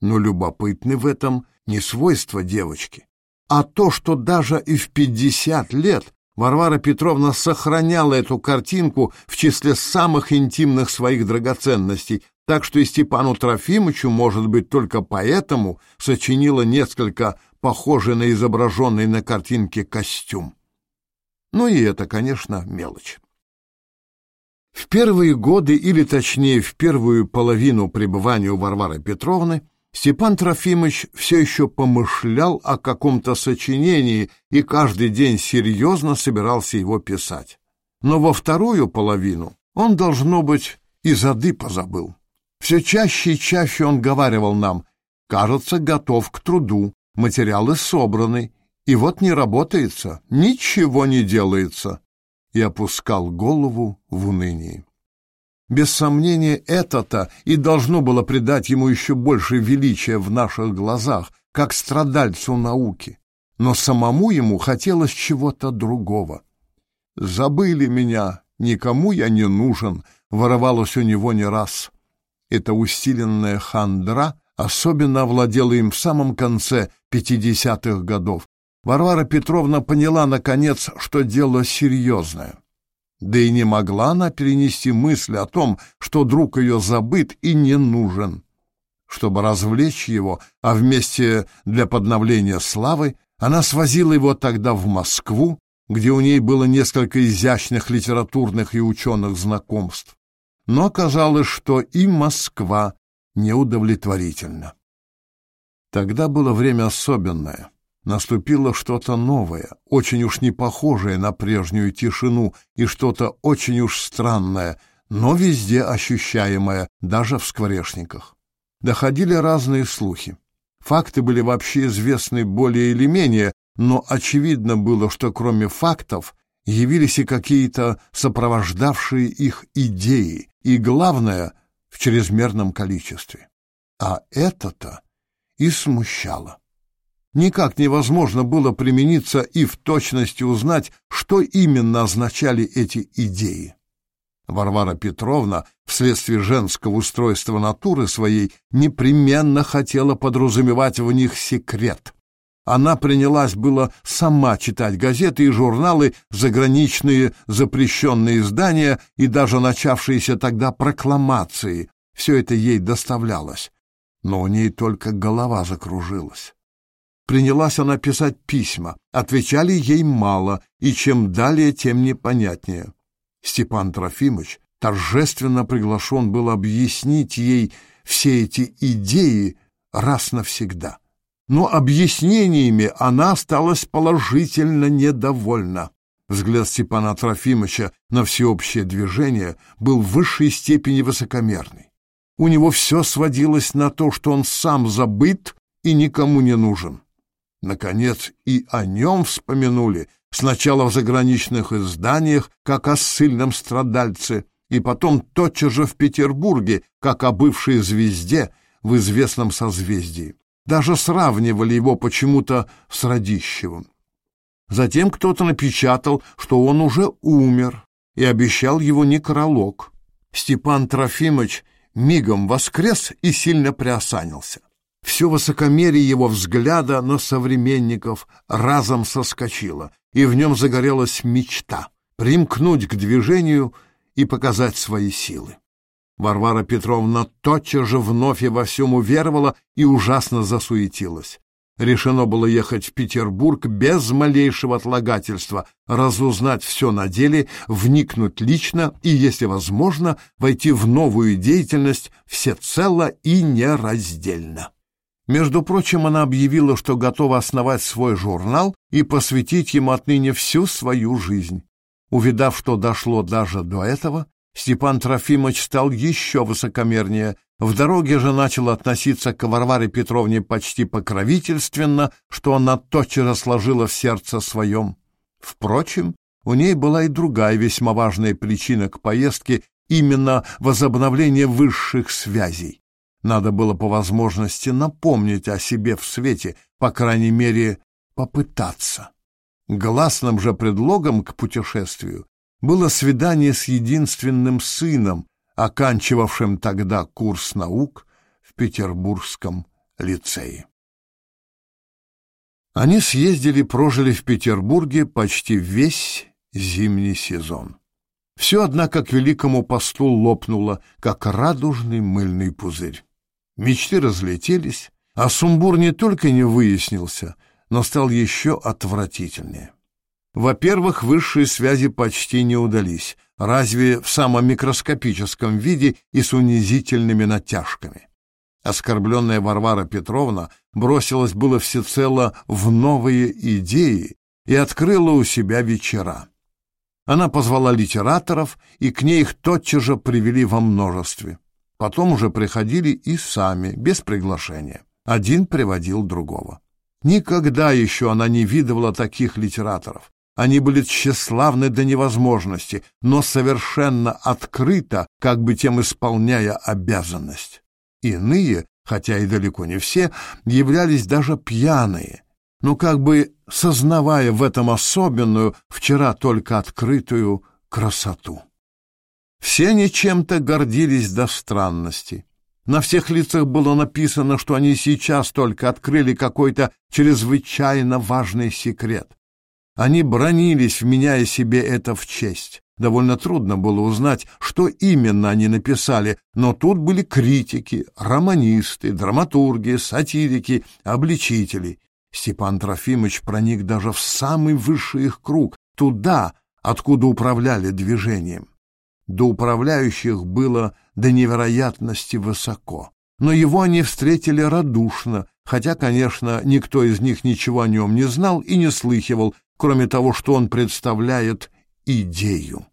Но любопытны в этом не свойства девочки а то, что даже и в пятьдесят лет Варвара Петровна сохраняла эту картинку в числе самых интимных своих драгоценностей, так что и Степану Трофимовичу, может быть, только поэтому сочинила несколько похожий на изображенный на картинке костюм. Ну и это, конечно, мелочь. В первые годы, или точнее в первую половину пребывания у Варвары Петровны, Степан Трофимович все еще помышлял о каком-то сочинении и каждый день серьезно собирался его писать. Но во вторую половину он, должно быть, и зады позабыл. Все чаще и чаще он говаривал нам, кажется, готов к труду, материалы собраны, и вот не работается, ничего не делается, и опускал голову в унынии. Без сомнения, это-то и должно было придать ему еще больше величия в наших глазах, как страдальцу науки. Но самому ему хотелось чего-то другого. «Забыли меня, никому я не нужен», — воровалось у него не раз. Эта усиленная хандра особенно овладела им в самом конце пятидесятых годов. Варвара Петровна поняла, наконец, что дело серьезное. Да и не могла она перенести мысль о том, что друг ее забыт и не нужен. Чтобы развлечь его, а вместе для подновления славы, она свозила его тогда в Москву, где у ней было несколько изящных литературных и ученых знакомств. Но оказалось, что и Москва неудовлетворительна. Тогда было время особенное наступило что-то новое, очень уж не похожее на прежнюю тишину и что-то очень уж странное, но везде ощущаемое, даже в скворечниках. Доходили разные слухи. Факты были вообще известны более или менее, но очевидно было, что кроме фактов явились и какие-то сопровождавшие их идеи, и, главное, в чрезмерном количестве. А это-то и смущало. Никак невозможно было примениться и в точности узнать, что именно означали эти идеи. Варвара Петровна, вследствие женского устройства натуры своей, непременно хотела подразумевать в них секрет. Она принялась было сама читать газеты и журналы, заграничные запрещенные издания и даже начавшиеся тогда прокламации. Все это ей доставлялось. Но у ней только голова закружилась. Принялась она писать письма. Отвечали ей мало, и чем далее, тем непонятнее. Степан Трофимович торжественно приглашен был объяснить ей все эти идеи раз навсегда. Но объяснениями она осталась положительно недовольна. Взгляд Степана Трофимовича на всеобщее движение был в высшей степени высокомерный. У него все сводилось на то, что он сам забыт и никому не нужен. Наконец, и о нем вспомянули, сначала в заграничных изданиях, как о сильном страдальце, и потом тотчас же в Петербурге, как о бывшей звезде в известном созвездии. Даже сравнивали его почему-то с Радищевым. Затем кто-то напечатал, что он уже умер, и обещал его некролог. Степан Трофимович мигом воскрес и сильно приосанился. Все высокомерие его взгляда на современников разом соскочило, и в нем загорелась мечта — примкнуть к движению и показать свои силы. Варвара Петровна тотчас же вновь и во всем уверовала и ужасно засуетилась. Решено было ехать в Петербург без малейшего отлагательства, разузнать все на деле, вникнуть лично и, если возможно, войти в новую деятельность всецело и нераздельно. Между прочим, она объявила, что готова основать свой журнал и посвятить ему отныне всю свою жизнь. Увидав, что дошло даже до этого, Степан Трофимович стал еще высокомернее. В дороге же начал относиться к Варваре Петровне почти покровительственно, что она тотчас сложила в сердце своем. Впрочем, у ней была и другая весьма важная причина к поездке, именно возобновление высших связей. Надо было по возможности напомнить о себе в свете, по крайней мере, попытаться. Гласным же предлогом к путешествию было свидание с единственным сыном, оканчивавшим тогда курс наук в Петербургском лицее. Они съездили, прожили в Петербурге почти весь зимний сезон. Все, однако, к великому посту лопнуло, как радужный мыльный пузырь. Мечты разлетелись, а сумбур не только не выяснился, но стал еще отвратительнее. Во-первых, высшие связи почти не удались, разве в самом микроскопическом виде и с унизительными натяжками. Оскорбленная Варвара Петровна бросилась было всецело в новые идеи и открыла у себя вечера. Она позвала литераторов, и к ней их тотчас же привели во множестве. Потом уже приходили и сами, без приглашения. Один приводил другого. Никогда еще она не видывала таких литераторов. Они были тщеславны до невозможности, но совершенно открыто, как бы тем исполняя обязанность. Иные, хотя и далеко не все, являлись даже пьяные, но как бы сознавая в этом особенную, вчера только открытую красоту. Все они чем-то гордились до странности. На всех лицах было написано, что они сейчас только открыли какой-то чрезвычайно важный секрет. Они бронились, вменяя себе это в честь. Довольно трудно было узнать, что именно они написали, но тут были критики, романисты, драматурги, сатирики, обличители. Степан Трофимович проник даже в самый высший их круг, туда, откуда управляли движением до управляющих было до невероятности высоко. Но его они встретили радушно, хотя, конечно, никто из них ничего о нем не знал и не слыхивал, кроме того, что он представляет идею.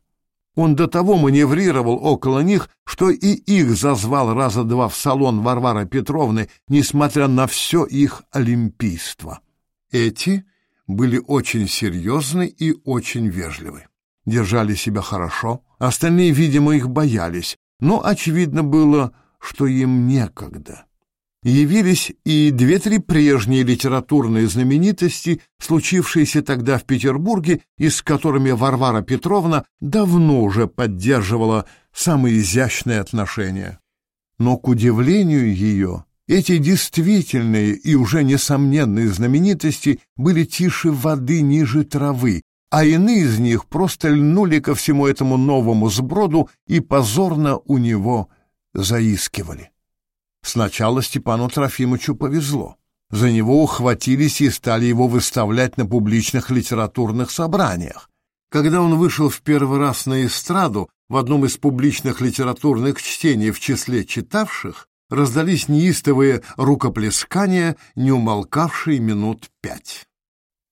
Он до того маневрировал около них, что и их зазвал раза два в салон Варвары Петровны, несмотря на все их олимпийство. Эти были очень серьезны и очень вежливы держали себя хорошо, остальные, видимо, их боялись, но очевидно было, что им некогда. Явились и две-три прежние литературные знаменитости, случившиеся тогда в Петербурге, и с которыми Варвара Петровна давно уже поддерживала самые изящные отношения. Но, к удивлению ее, эти действительные и уже несомненные знаменитости были тише воды ниже травы, а иные из них просто льнули ко всему этому новому сброду и позорно у него заискивали. Сначала Степану Трофимовичу повезло. За него ухватились и стали его выставлять на публичных литературных собраниях. Когда он вышел в первый раз на эстраду в одном из публичных литературных чтений в числе читавших, раздались неистовые рукоплескания, не умолкавшие минут пять.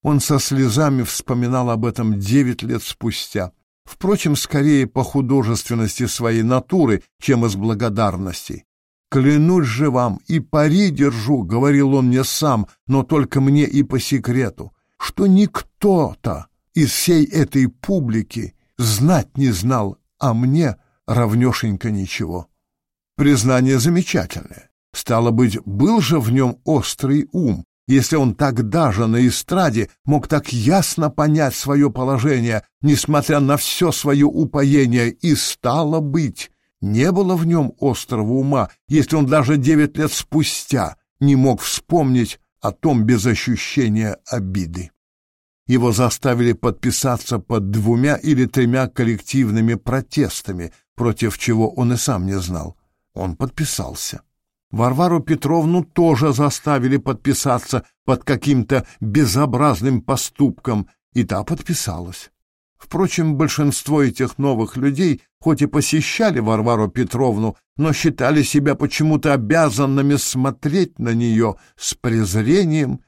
Он со слезами вспоминал об этом девять лет спустя. Впрочем, скорее по художественности своей натуры, чем из благодарности. Клянусь же вам, и пари держу, — говорил он мне сам, но только мне и по секрету, что никто-то из всей этой публики знать не знал, а мне равнешенько ничего. Признание замечательное. Стало быть, был же в нем острый ум, если он тогда же на эстраде мог так ясно понять свое положение, несмотря на все свое упоение, и стало быть, не было в нем острого ума, если он даже девять лет спустя не мог вспомнить о том без ощущения обиды. Его заставили подписаться под двумя или тремя коллективными протестами, против чего он и сам не знал. Он подписался. Варвару Петровну тоже заставили подписаться под каким-то безобразным поступком, и та подписалась. Впрочем, большинство этих новых людей, хоть и посещали Варвару Петровну, но считали себя почему-то обязанными смотреть на нее с презрением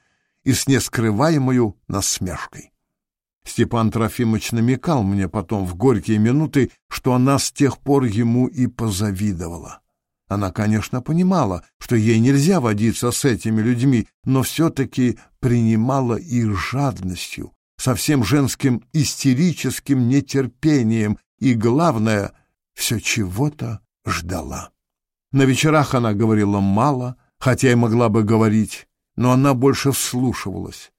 и с нескрываемой насмешкой. Степан Трофимович намекал мне потом в горькие минуты, что она с тех пор ему и позавидовала. Она, конечно, понимала, что ей нельзя водиться с этими людьми, но все-таки принимала их жадностью, со всем женским истерическим нетерпением и, главное, все чего-то ждала. На вечерах она говорила мало, хотя и могла бы говорить, но она больше вслушивалась.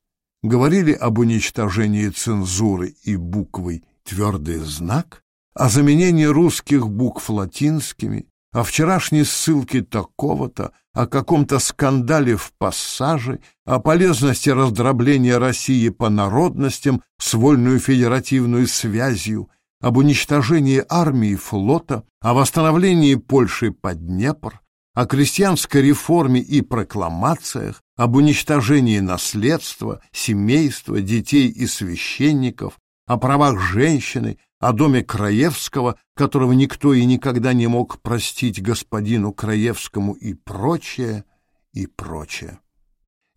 Говорили об уничтожении цензуры и буквой «твердый знак», о заменении русских букв латинскими, о вчерашней ссылке такого-то, о каком-то скандале в пассаже, о полезности раздробления России по народностям с вольную федеративную связью, об уничтожении армии и флота, о восстановлении Польши под Днепр, о крестьянской реформе и прокламациях, об уничтожении наследства, семейства, детей и священников, о правах женщины, о доме Краевского, которого никто и никогда не мог простить господину Краевскому и прочее, и прочее.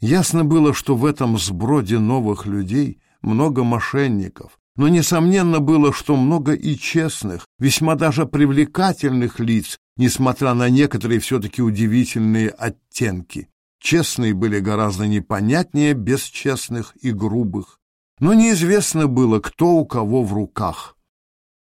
Ясно было, что в этом сброде новых людей много мошенников, но несомненно было, что много и честных, весьма даже привлекательных лиц, несмотря на некоторые все-таки удивительные оттенки. Честные были гораздо непонятнее бесчестных и грубых, но неизвестно было, кто у кого в руках.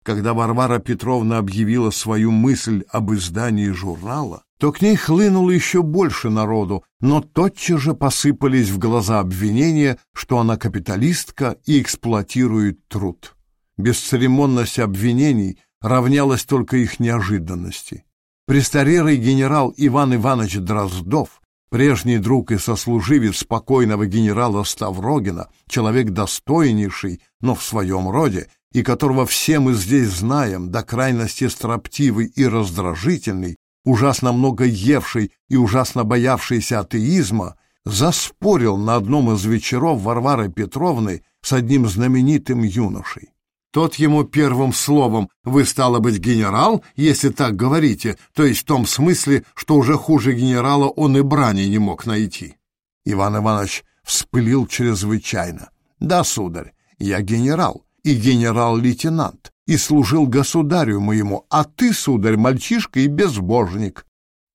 Когда Варвара Петровна объявила свою мысль об издании журнала, то к ней хлынуло еще больше народу, но тотчас же посыпались в глаза обвинения, что она капиталистка и эксплуатирует труд. Бесцеремонность обвинений равнялась только их неожиданности. Престарелый генерал Иван Иванович Дроздов, прежний друг и сослуживец покойного генерала Ставрогина, человек достойнейший, но в своем роде, и которого все мы здесь знаем, до крайности строптивый и раздражительный, ужасно много евший и ужасно боявшийся атеизма, заспорил на одном из вечеров Варвары Петровны с одним знаменитым юношей. Тот ему первым словом «Вы, стало быть, генерал, если так говорите», то есть в том смысле, что уже хуже генерала он и брани не мог найти. Иван Иванович вспылил чрезвычайно. «Да, сударь, я генерал, и генерал-лейтенант, и служил государю моему, а ты, сударь, мальчишка и безбожник.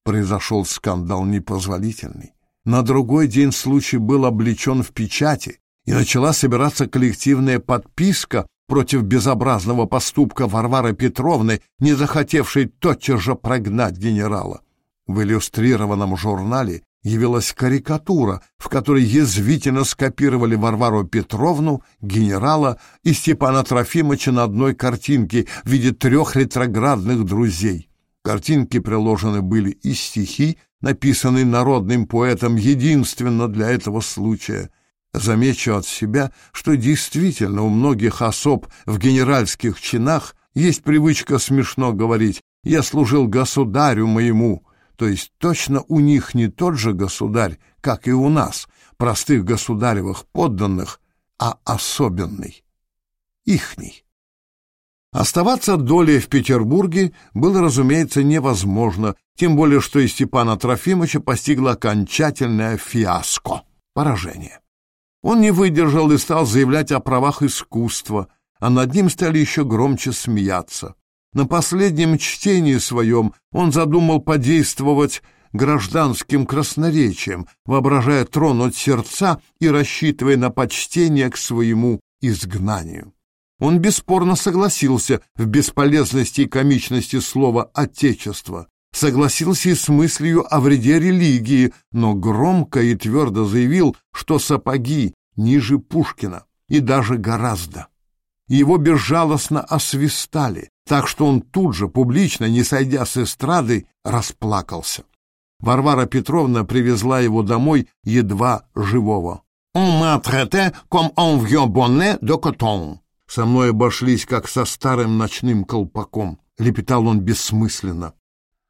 Произошел скандал непозволительный. На другой день случай был облечен в печати, и начала собираться коллективная подписка против безобразного поступка Варвары Петровны, не захотевшей тотчас же прогнать генерала. В иллюстрированном журнале явилась карикатура, в которой язвительно скопировали Варвару Петровну, генерала и Степана Трофимовича на одной картинке в виде трех ретроградных друзей. Картинки приложены были и стихи, написанные народным поэтом единственно для этого случая. Замечу от себя, что действительно у многих особ в генеральских чинах есть привычка смешно говорить «я служил государю моему», то есть точно у них не тот же государь, как и у нас, простых государевых подданных, а особенный, ихний. Оставаться долей в Петербурге было, разумеется, невозможно, тем более что и Степана Трофимовича постигло окончательное фиаско, поражение. Он не выдержал и стал заявлять о правах искусства, а над ним стали еще громче смеяться. На последнем чтении своем он задумал подействовать гражданским красноречием, воображая тронуть сердца и рассчитывая на почтение к своему изгнанию. Он бесспорно согласился в бесполезности и комичности слова «отечество», согласился и с мыслью о вреде религии, но громко и твердо заявил, что сапоги ниже Пушкина, и даже гораздо. Его безжалостно освистали, так что он тут же, публично, не сойдя с эстрады, расплакался. Варвара Петровна привезла его домой едва живого. «Он m'a traité comme un vieux bonnet de coton». Со мной обошлись, как со старым ночным колпаком. Лепетал он бессмысленно.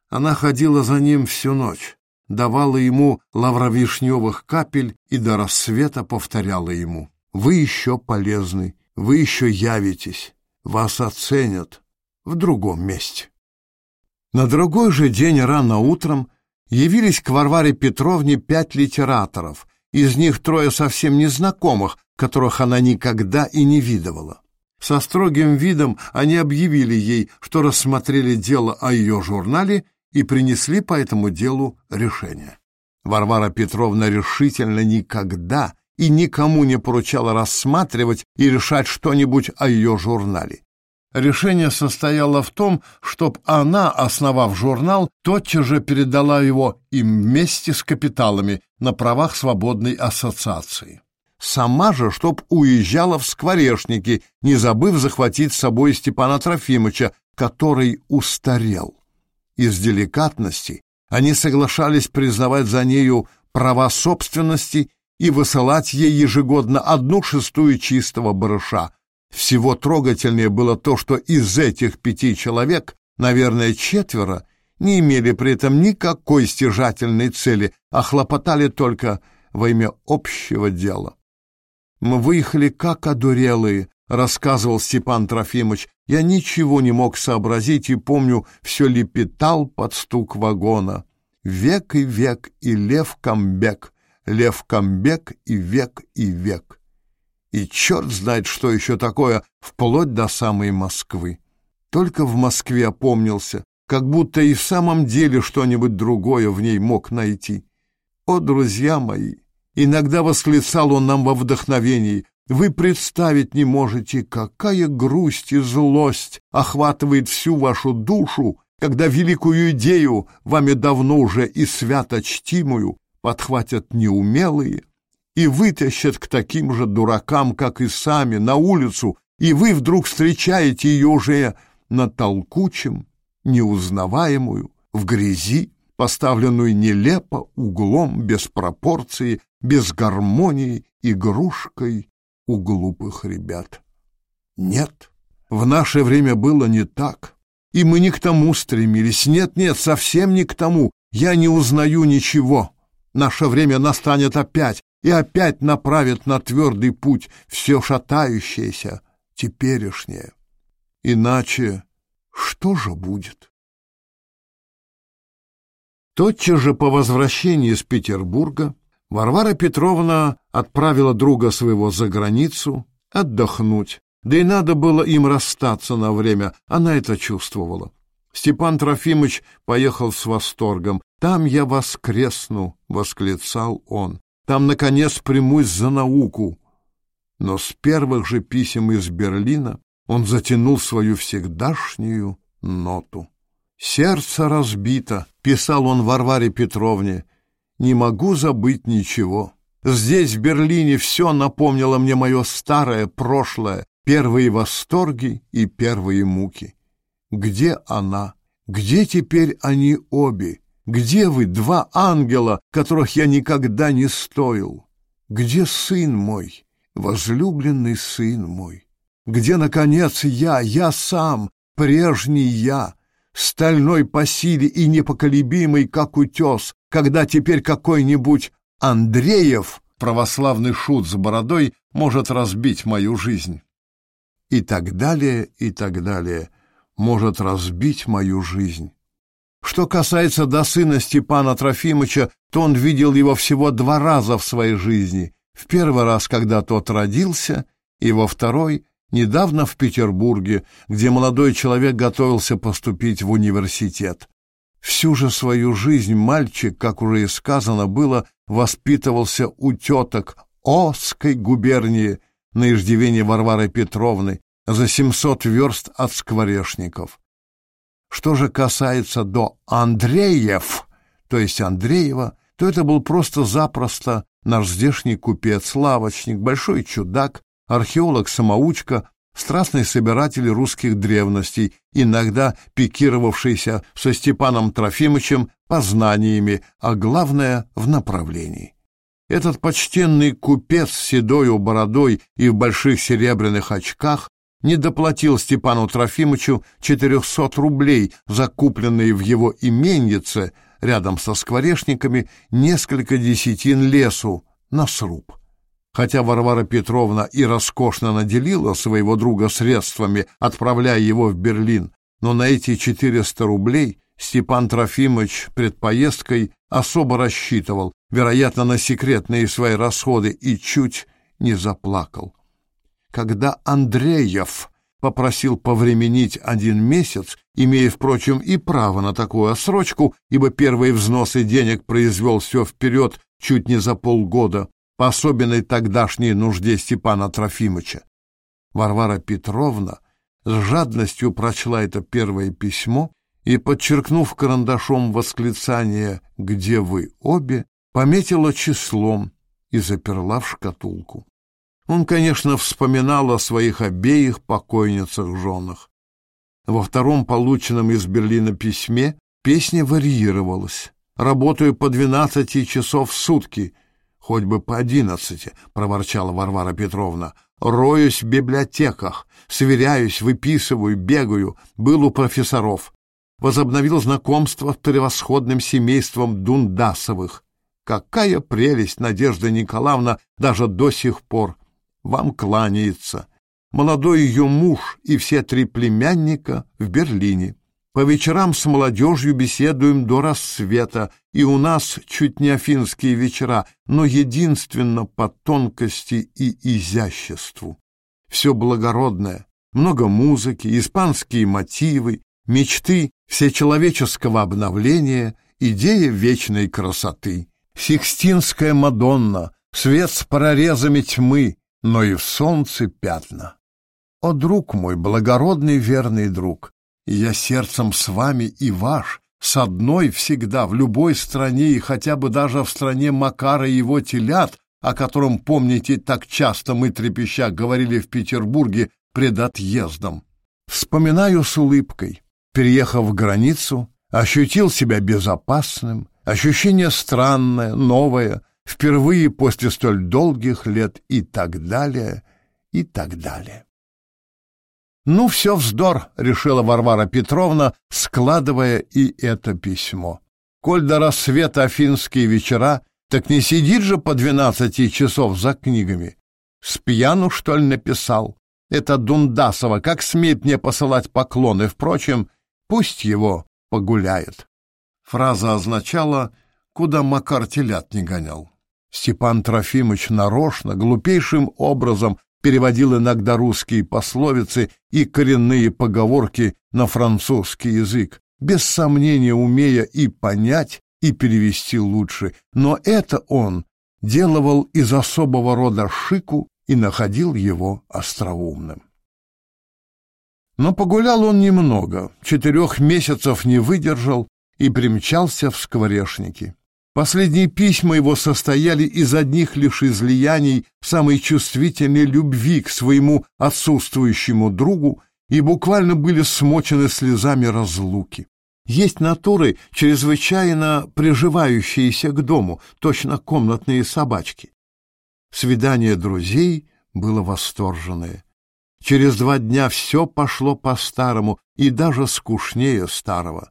Она ходила за ним всю ночь, давала ему лавровишневых капель и до рассвета повторяла ему. «Вы еще полезны, вы еще явитесь, вас оценят в другом месте». На другой же день рано утром явились к Варваре Петровне пять литераторов, из них трое совсем незнакомых, которых она никогда и не видывала. Со строгим видом они объявили ей, что рассмотрели дело о ее журнале и принесли по этому делу решение. Варвара Петровна решительно никогда и никому не поручала рассматривать и решать что-нибудь о ее журнале. Решение состояло в том, чтобы она, основав журнал, тотчас же передала его им вместе с капиталами на правах свободной ассоциации. Сама же, чтоб уезжала в Скворешники, не забыв захватить с собой Степана Трофимовича, который устарел. Из деликатности они соглашались признавать за нею права собственности и высылать ей ежегодно одну шестую чистого барыша, всего трогательнее было то, что из этих пяти человек, наверное, четверо не имели при этом никакой стяжательной цели, а хлопотали только во имя общего дела. «Мы выехали как одурелые», — рассказывал Степан Трофимович. «Я ничего не мог сообразить и, помню, все лепетал под стук вагона. Век и век, и лев комбек, лев комбек и век и век и черт знает, что еще такое, вплоть до самой Москвы. Только в Москве опомнился, как будто и в самом деле что-нибудь другое в ней мог найти. О, друзья мои! Иногда восклицал он нам во вдохновении. Вы представить не можете, какая грусть и злость охватывает всю вашу душу, когда великую идею, вами давно уже и свято чтимую, подхватят неумелые, и вытащат к таким же дуракам, как и сами, на улицу, и вы вдруг встречаете ее уже на толкучем, неузнаваемую, в грязи, поставленную нелепо, углом, без пропорции, без гармонии, игрушкой у глупых ребят. Нет, в наше время было не так, и мы не к тому стремились. Нет-нет, совсем не к тому. Я не узнаю ничего. Наше время настанет опять, и опять направит на твердый путь все шатающееся, теперешнее. Иначе что же будет? Тотчас же по возвращении из Петербурга Варвара Петровна отправила друга своего за границу отдохнуть, да и надо было им расстаться на время, она это чувствовала. Степан Трофимович поехал с восторгом. «Там я воскресну!» — восклицал он. Там, наконец, примусь за науку. Но с первых же писем из Берлина он затянул свою всегдашнюю ноту. «Сердце разбито», — писал он Варваре Петровне, — «не могу забыть ничего. Здесь, в Берлине, все напомнило мне мое старое прошлое, первые восторги и первые муки. Где она? Где теперь они обе?» Где вы, два ангела, которых я никогда не стоил? Где сын мой, возлюбленный сын мой? Где, наконец, я, я сам, прежний я, стальной по силе и непоколебимый, как утес, когда теперь какой-нибудь Андреев, православный шут с бородой, может разбить мою жизнь? И так далее, и так далее, может разбить мою жизнь. Что касается до сына Степана Трофимовича, то он видел его всего два раза в своей жизни. В первый раз, когда тот родился, и во второй, недавно в Петербурге, где молодой человек готовился поступить в университет. Всю же свою жизнь мальчик, как уже и сказано было, воспитывался у теток Оской губернии на иждивении Варвары Петровны за 700 верст от скворешников. Что же касается до Андреев, то есть Андреева, то это был просто-запросто наш здешний купец, лавочник, большой чудак, археолог-самоучка, страстный собиратель русских древностей, иногда пикировавшийся со Степаном Трофимовичем познаниями, а главное — в направлении. Этот почтенный купец с седою бородой и в больших серебряных очках не доплатил Степану Трофимовичу 400 рублей, закупленные в его именьице рядом со скворечниками несколько десятин лесу на сруб. Хотя Варвара Петровна и роскошно наделила своего друга средствами, отправляя его в Берлин, но на эти 400 рублей Степан Трофимович пред поездкой особо рассчитывал, вероятно, на секретные свои расходы, и чуть не заплакал. Когда Андреев попросил повременить один месяц, имея, впрочем, и право на такую отсрочку, ибо первые взносы денег произвел все вперед чуть не за полгода, по особенной тогдашней нужде Степана Трофимовича. Варвара Петровна с жадностью прочла это первое письмо и, подчеркнув карандашом восклицание «Где вы обе?», пометила числом и заперла в шкатулку. Он, конечно, вспоминал о своих обеих покойницах-женах. Во втором полученном из Берлина письме песня варьировалась. «Работаю по двенадцати часов в сутки», «Хоть бы по одиннадцати», — проворчала Варвара Петровна. «Роюсь в библиотеках, сверяюсь, выписываю, бегаю. Был у профессоров. Возобновил знакомство с превосходным семейством Дундасовых. Какая прелесть, Надежда Николаевна, даже до сих пор. Вам кланяется. Молодой ее муж и все три племянника в Берлине. По вечерам с молодежью беседуем до рассвета, и у нас чуть не афинские вечера, но единственно по тонкости и изяществу. Все благородное, много музыки, испанские мотивы, мечты всечеловеческого обновления, идея вечной красоты. Сикстинская Мадонна, свет с прорезами тьмы, но и в солнце пятна. О, друг мой, благородный верный друг, я сердцем с вами и ваш, с одной всегда, в любой стране и хотя бы даже в стране Макара и его телят, о котором, помните, так часто мы трепеща говорили в Петербурге пред отъездом. Вспоминаю с улыбкой. Переехав границу, ощутил себя безопасным, ощущение странное, новое, впервые после столь долгих лет и так далее, и так далее. «Ну, все вздор», — решила Варвара Петровна, складывая и это письмо. «Коль до рассвета афинские вечера, так не сидит же по двенадцати часов за книгами. С пьяну, что ли, написал? Это Дундасова, как смеет мне посылать поклоны? Впрочем, пусть его погуляет». Фраза означала «куда Макар телят не гонял». Степан Трофимович нарочно, глупейшим образом переводил иногда русские пословицы и коренные поговорки на французский язык, без сомнения умея и понять, и перевести лучше, но это он делал из особого рода шику и находил его остроумным. Но погулял он немного, четырех месяцев не выдержал и примчался в скворешники. Последние письма его состояли из одних лишь излияний самой чувствительной любви к своему отсутствующему другу и буквально были смочены слезами разлуки. Есть натуры, чрезвычайно приживающиеся к дому, точно комнатные собачки. Свидание друзей было восторженное. Через два дня все пошло по-старому и даже скучнее старого.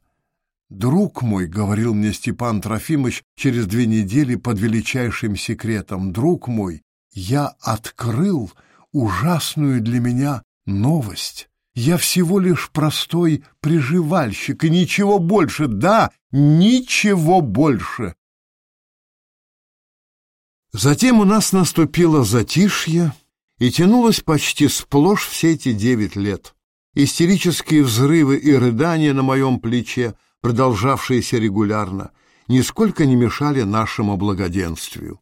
«Друг мой», — говорил мне Степан Трофимович через две недели под величайшим секретом, «друг мой, я открыл ужасную для меня новость. Я всего лишь простой приживальщик, и ничего больше, да, ничего больше». Затем у нас наступило затишье, и тянулась почти сплошь все эти девять лет. Истерические взрывы и рыдания на моем плече, продолжавшиеся регулярно, нисколько не мешали нашему благоденствию.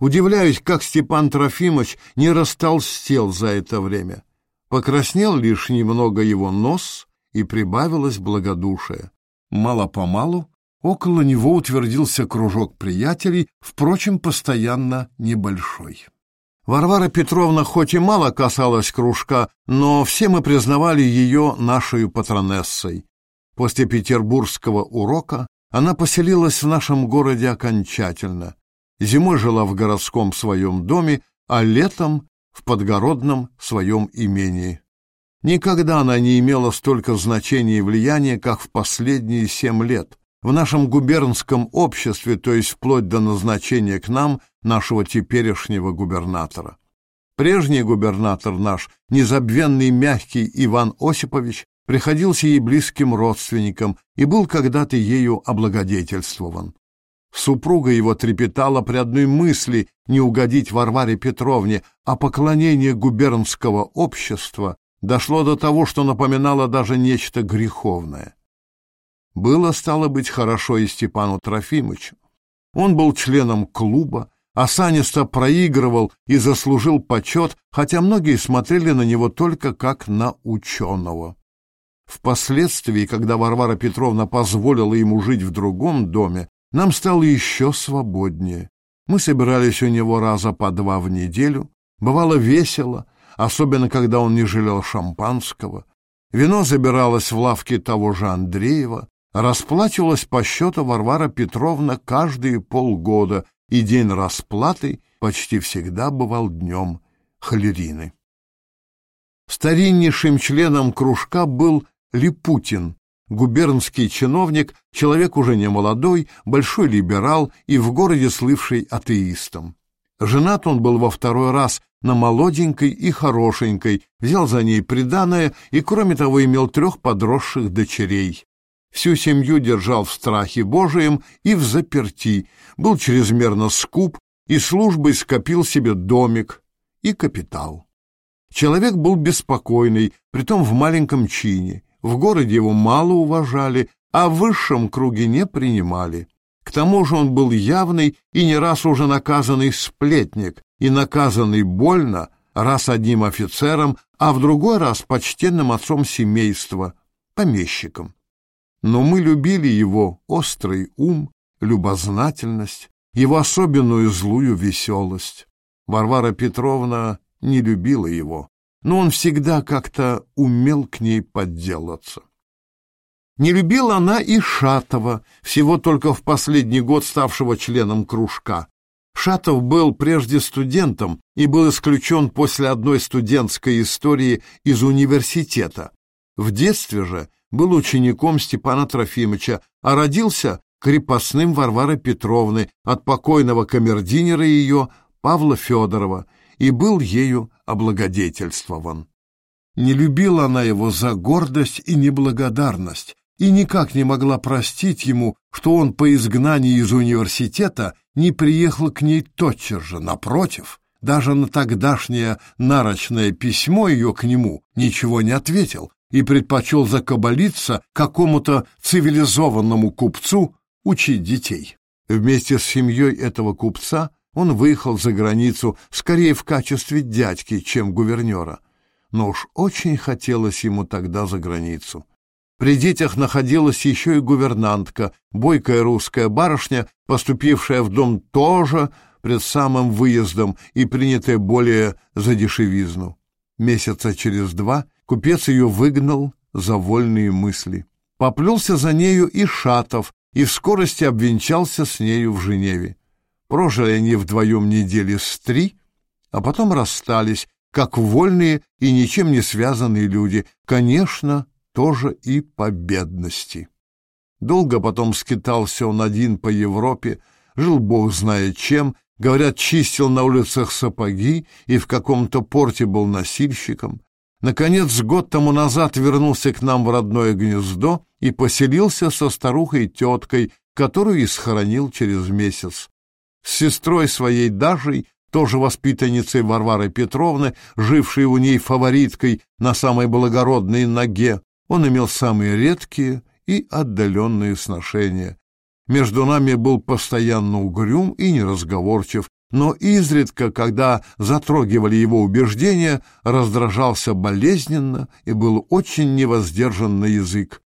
Удивляюсь, как Степан Трофимович не растолстел за это время. Покраснел лишь немного его нос, и прибавилось благодушие. Мало-помалу около него утвердился кружок приятелей, впрочем, постоянно небольшой. Варвара Петровна хоть и мало касалась кружка, но все мы признавали ее нашей патронессой. После петербургского урока она поселилась в нашем городе окончательно. Зимой жила в городском своем доме, а летом в подгородном своем имении. Никогда она не имела столько значения и влияния, как в последние семь лет. В нашем губернском обществе, то есть вплоть до назначения к нам нашего теперешнего губернатора. Прежний губернатор наш, незабвенный мягкий Иван Осипович, приходился ей близким родственником и был когда-то ею облагодетельствован. Супруга его трепетала при одной мысли не угодить Варваре Петровне, а поклонение губернского общества дошло до того, что напоминало даже нечто греховное. Было, стало быть, хорошо и Степану Трофимовичу. Он был членом клуба, осанисто проигрывал и заслужил почет, хотя многие смотрели на него только как на ученого. Впоследствии, когда Варвара Петровна позволила ему жить в другом доме, нам стало еще свободнее. Мы собирались у него раза по два в неделю. Бывало весело, особенно когда он не жалел шампанского. Вино забиралось в лавке того же Андреева, расплачивалась по счету Варвара Петровна каждые полгода, и день расплаты почти всегда бывал днем холерины. Стариннейшим членом кружка был Липутин, губернский чиновник, человек уже не молодой, большой либерал и в городе слывший атеистом. Женат он был во второй раз на молоденькой и хорошенькой, взял за ней приданое и, кроме того, имел трех подросших дочерей. Всю семью держал в страхе Божием и в заперти, был чрезмерно скуп и службой скопил себе домик и капитал. Человек был беспокойный, притом в маленьком чине, в городе его мало уважали, а в высшем круге не принимали. К тому же он был явный и не раз уже наказанный сплетник, и наказанный больно, раз одним офицером, а в другой раз почтенным отцом семейства, помещиком. Но мы любили его острый ум, любознательность, его особенную злую веселость. Варвара Петровна не любила его но он всегда как-то умел к ней подделаться. Не любила она и Шатова, всего только в последний год ставшего членом кружка. Шатов был прежде студентом и был исключен после одной студентской истории из университета. В детстве же был учеником Степана Трофимовича, а родился крепостным Варвары Петровны от покойного камердинера ее Павла Федорова и был ею облагодетельствован. Не любила она его за гордость и неблагодарность, и никак не могла простить ему, что он по изгнании из университета не приехал к ней тотчас же, напротив, даже на тогдашнее нарочное письмо ее к нему ничего не ответил и предпочел закабалиться какому-то цивилизованному купцу учить детей. Вместе с семьей этого купца он выехал за границу скорее в качестве дядьки, чем гувернера. Но уж очень хотелось ему тогда за границу. При детях находилась еще и гувернантка, бойкая русская барышня, поступившая в дом тоже пред самым выездом и принятая более за дешевизну. Месяца через два купец ее выгнал за вольные мысли. Поплелся за нею и Шатов, и в скорости обвенчался с нею в Женеве. Прожили они вдвоем недели с три, а потом расстались, как вольные и ничем не связанные люди, конечно, тоже и по бедности. Долго потом скитался он один по Европе, жил бог знает чем, говорят, чистил на улицах сапоги и в каком-то порте был носильщиком. Наконец, год тому назад вернулся к нам в родное гнездо и поселился со старухой-теткой, которую и схоронил через месяц. С сестрой своей Дашей тоже воспитанницей Варвары Петровны, жившей у ней фавориткой на самой благородной ноге, он имел самые редкие и отдаленные сношения. Между нами был постоянно угрюм и неразговорчив, но изредка, когда затрогивали его убеждения, раздражался болезненно и был очень невоздержан на язык.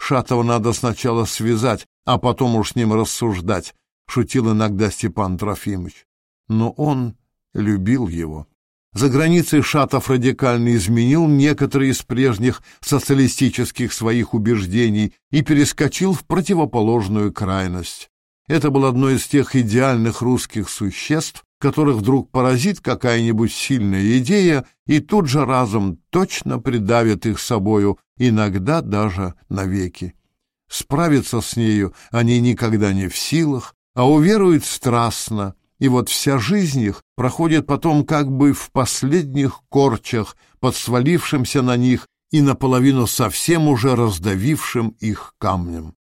Шатова надо сначала связать, а потом уж с ним рассуждать, шутил иногда Степан Трофимович. Но он любил его. За границей Шатов радикально изменил некоторые из прежних социалистических своих убеждений и перескочил в противоположную крайность. Это был одно из тех идеальных русских существ, которых вдруг поразит какая-нибудь сильная идея и тут же разом точно придавит их собою, иногда даже навеки. Справиться с нею они никогда не в силах, а уверуют страстно, и вот вся жизнь их проходит потом как бы в последних корчах, под свалившимся на них и наполовину совсем уже раздавившим их камнем.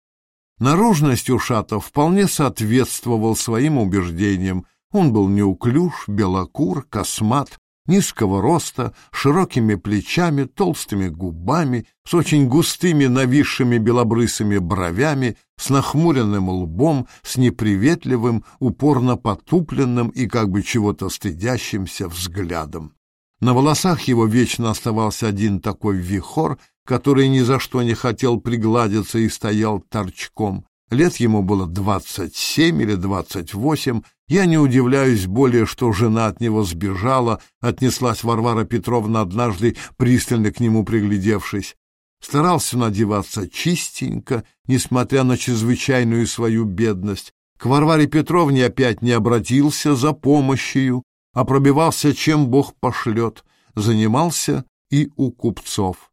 Наружность Ушатов вполне соответствовал своим убеждениям. Он был неуклюж, белокур, космат, низкого роста, широкими плечами, толстыми губами, с очень густыми нависшими белобрысыми бровями, с нахмуренным лбом, с неприветливым, упорно потупленным и как бы чего-то стыдящимся взглядом. На волосах его вечно оставался один такой вихор, который ни за что не хотел пригладиться и стоял торчком. Лет ему было двадцать семь или двадцать восемь. Я не удивляюсь более, что жена от него сбежала, отнеслась Варвара Петровна однажды, пристально к нему приглядевшись. Старался надеваться чистенько, несмотря на чрезвычайную свою бедность. К Варваре Петровне опять не обратился за помощью, а пробивался, чем Бог пошлет, занимался и у купцов.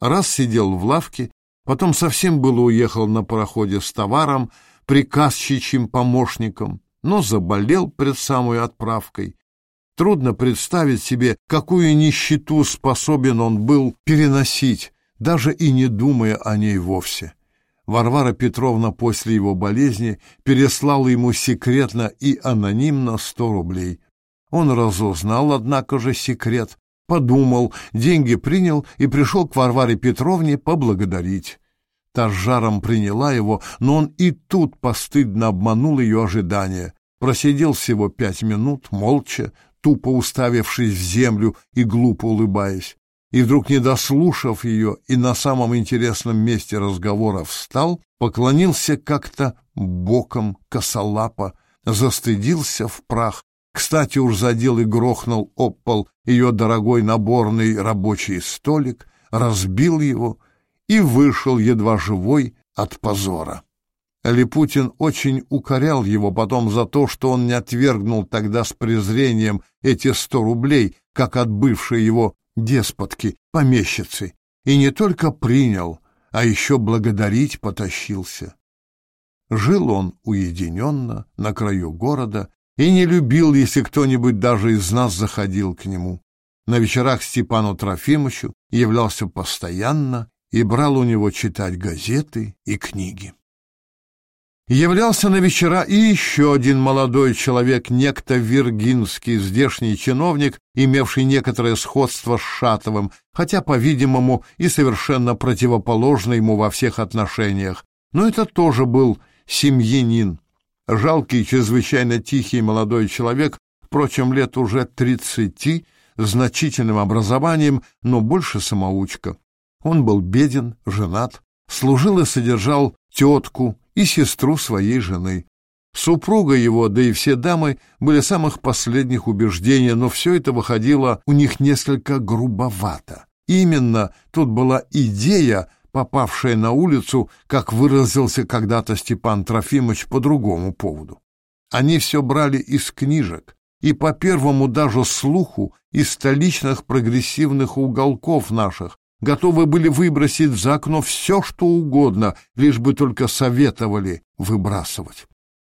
Раз сидел в лавке, потом совсем было уехал на пароходе с товаром, приказчичьим помощником, но заболел пред самой отправкой. Трудно представить себе, какую нищету способен он был переносить, даже и не думая о ней вовсе. Варвара Петровна после его болезни переслала ему секретно и анонимно сто рублей. Он разузнал, однако же, секрет, Подумал, деньги принял и пришел к Варваре Петровне поблагодарить. Та с жаром приняла его, но он и тут постыдно обманул ее ожидания. Просидел всего пять минут, молча, тупо уставившись в землю и глупо улыбаясь. И вдруг, не дослушав ее и на самом интересном месте разговора встал, поклонился как-то боком косолапо, застыдился в прах кстати, уж задел и грохнул об пол ее дорогой наборный рабочий столик, разбил его и вышел едва живой от позора. Липутин очень укорял его потом за то, что он не отвергнул тогда с презрением эти сто рублей, как от бывшей его деспотки, помещицы, и не только принял, а еще благодарить потащился. Жил он уединенно на краю города и не любил, если кто-нибудь даже из нас заходил к нему. На вечерах Степану Трофимовичу являлся постоянно и брал у него читать газеты и книги. Являлся на вечера и еще один молодой человек, некто Виргинский, здешний чиновник, имевший некоторое сходство с Шатовым, хотя, по-видимому, и совершенно противоположный ему во всех отношениях. Но это тоже был семьянин, Жалкий, чрезвычайно тихий молодой человек, впрочем, лет уже тридцати, значительным образованием, но больше самоучка. Он был беден, женат, служил и содержал тетку и сестру своей жены. Супруга его, да и все дамы, были самых последних убеждений, но все это выходило у них несколько грубовато. Именно тут была идея попавшая на улицу, как выразился когда-то Степан Трофимович по другому поводу. Они все брали из книжек, и по первому даже слуху из столичных прогрессивных уголков наших готовы были выбросить за окно все, что угодно, лишь бы только советовали выбрасывать.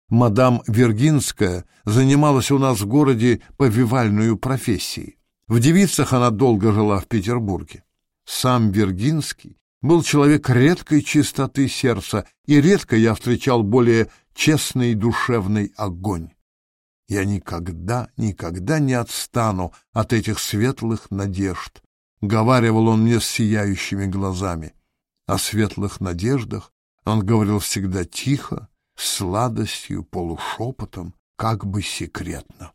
Мадам Вергинская занималась у нас в городе повивальную профессией. В девицах она долго жила в Петербурге. Сам Вергинский был человек редкой чистоты сердца, и редко я встречал более честный душевный огонь. Я никогда, никогда не отстану от этих светлых надежд, — говаривал он мне с сияющими глазами. О светлых надеждах он говорил всегда тихо, с сладостью, полушепотом, как бы секретно.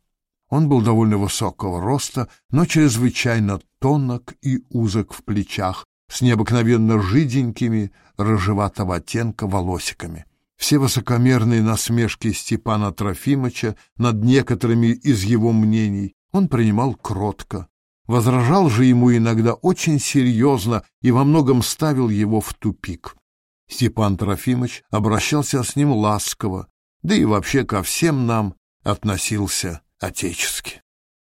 Он был довольно высокого роста, но чрезвычайно тонок и узок в плечах, с необыкновенно жиденькими, рыжеватого оттенка волосиками. Все высокомерные насмешки Степана Трофимовича над некоторыми из его мнений он принимал кротко, возражал же ему иногда очень серьезно и во многом ставил его в тупик. Степан Трофимович обращался с ним ласково, да и вообще ко всем нам относился отечески.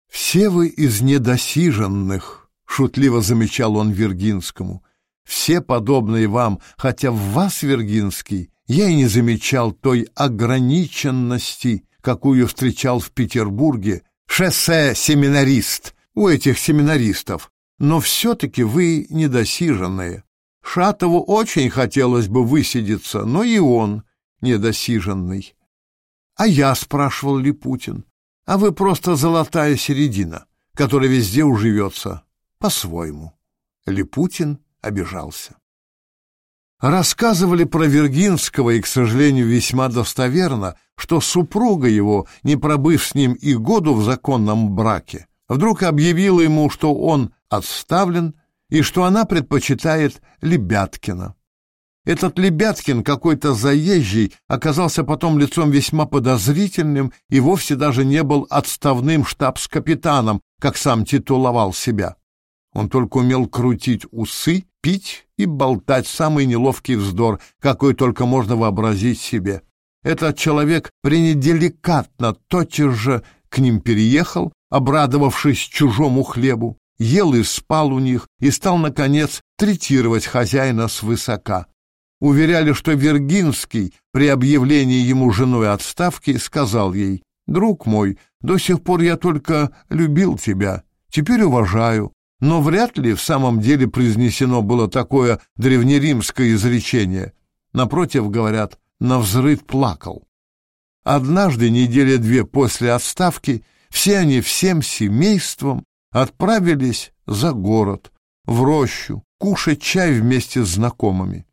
«Все вы из недосиженных», — шутливо замечал он Вергинскому, «все подобные вам, хотя в вас, Вергинский, я и не замечал той ограниченности, какую встречал в Петербурге шоссе-семинарист у этих семинаристов, но все-таки вы недосиженные. Шатову очень хотелось бы высидеться, но и он недосиженный. А я, спрашивал Липутин, а вы просто золотая середина, которая везде уживется по-своему. Липутин обижался. Рассказывали про Вергинского, и, к сожалению, весьма достоверно, что супруга его, не пробыв с ним и году в законном браке, вдруг объявила ему, что он отставлен и что она предпочитает Лебяткина. Этот Лебяткин, какой-то заезжий, оказался потом лицом весьма подозрительным и вовсе даже не был отставным штабс-капитаном, как сам титуловал себя. Он только умел крутить усы, пить и болтать самый неловкий вздор, какой только можно вообразить себе. Этот человек пренеделикатно тотчас же к ним переехал, обрадовавшись чужому хлебу, ел и спал у них и стал, наконец, третировать хозяина свысока. Уверяли, что Вергинский при объявлении ему женой отставки сказал ей, «Друг мой, до сих пор я только любил тебя, теперь уважаю, но вряд ли в самом деле произнесено было такое древнеримское изречение. Напротив, говорят, на взрыв плакал. Однажды, недели две после отставки, все они всем семейством отправились за город, в рощу, кушать чай вместе с знакомыми.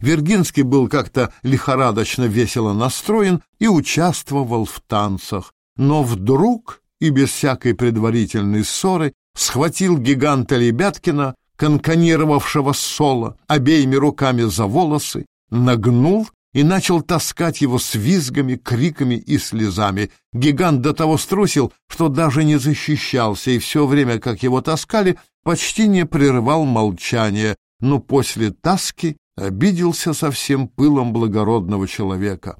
Вергинский был как-то лихорадочно весело настроен и участвовал в танцах, но вдруг и без всякой предварительной ссоры схватил гиганта Лебяткина, конканировавшего соло, обеими руками за волосы, нагнул и начал таскать его с визгами, криками и слезами. Гигант до того струсил, что даже не защищался, и все время, как его таскали, почти не прерывал молчание, но после таски обиделся со всем пылом благородного человека.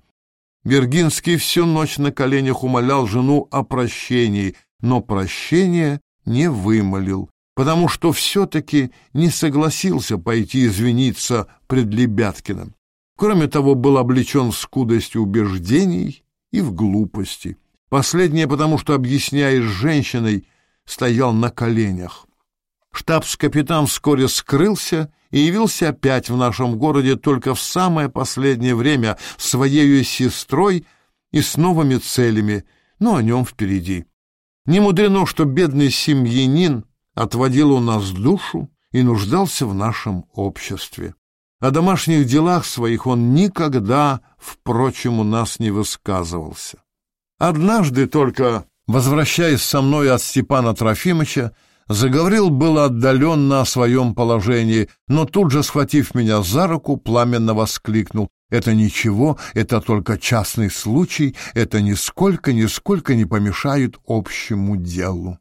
Вергинский всю ночь на коленях умолял жену о прощении, но прощения не вымолил, потому что все-таки не согласился пойти извиниться пред Лебяткиным. Кроме того, был облечен в скудости убеждений и в глупости. Последнее потому, что, объясняясь женщиной, стоял на коленях. Штабс-капитан вскоре скрылся и явился опять в нашем городе только в самое последнее время своей сестрой и с новыми целями, но о нем впереди. Не мудрено, что бедный семьянин отводил у нас душу и нуждался в нашем обществе. О домашних делах своих он никогда, впрочем, у нас не высказывался. Однажды только, возвращаясь со мной от Степана Трофимовича, заговорил было отдаленно о своем положении, но тут же, схватив меня за руку, пламенно воскликнул. «Это ничего, это только частный случай, это нисколько-нисколько не помешает общему делу».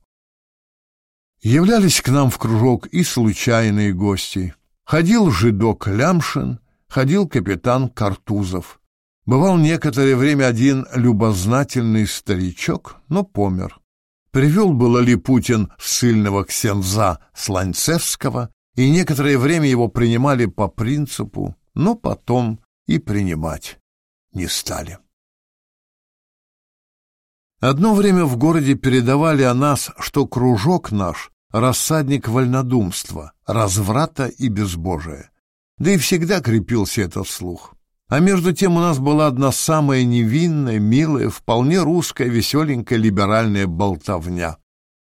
Являлись к нам в кружок и случайные гости. Ходил жидок Лямшин, ходил капитан Картузов. Бывал некоторое время один любознательный старичок, но помер. Привел было Липутин сильного ксенза Сланцевского, и некоторое время его принимали по принципу, но потом и принимать не стали. Одно время в городе передавали о нас, что кружок наш рассадник вольнодумства, разврата и безбожия. Да и всегда крепился этот слух. А между тем у нас была одна самая невинная, милая, вполне русская, веселенькая либеральная болтовня.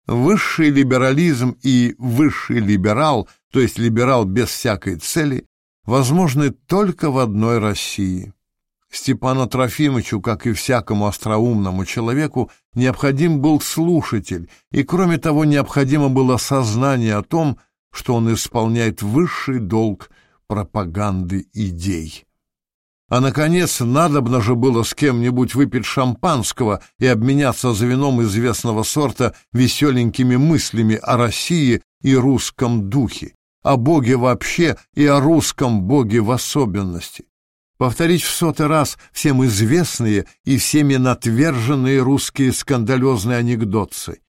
Высший либерализм и высший либерал, то есть либерал без всякой цели, возможны только в одной России. Степану Трофимовичу, как и всякому остроумному человеку, необходим был слушатель, и, кроме того, необходимо было сознание о том, что он исполняет высший долг пропаганды идей. А, наконец, надобно же было с кем-нибудь выпить шампанского и обменяться за вином известного сорта веселенькими мыслями о России и русском духе, о Боге вообще и о русском Боге в особенности. Повторить в сотый раз всем известные и всеми натверженные русские скандалезные анекдотцы.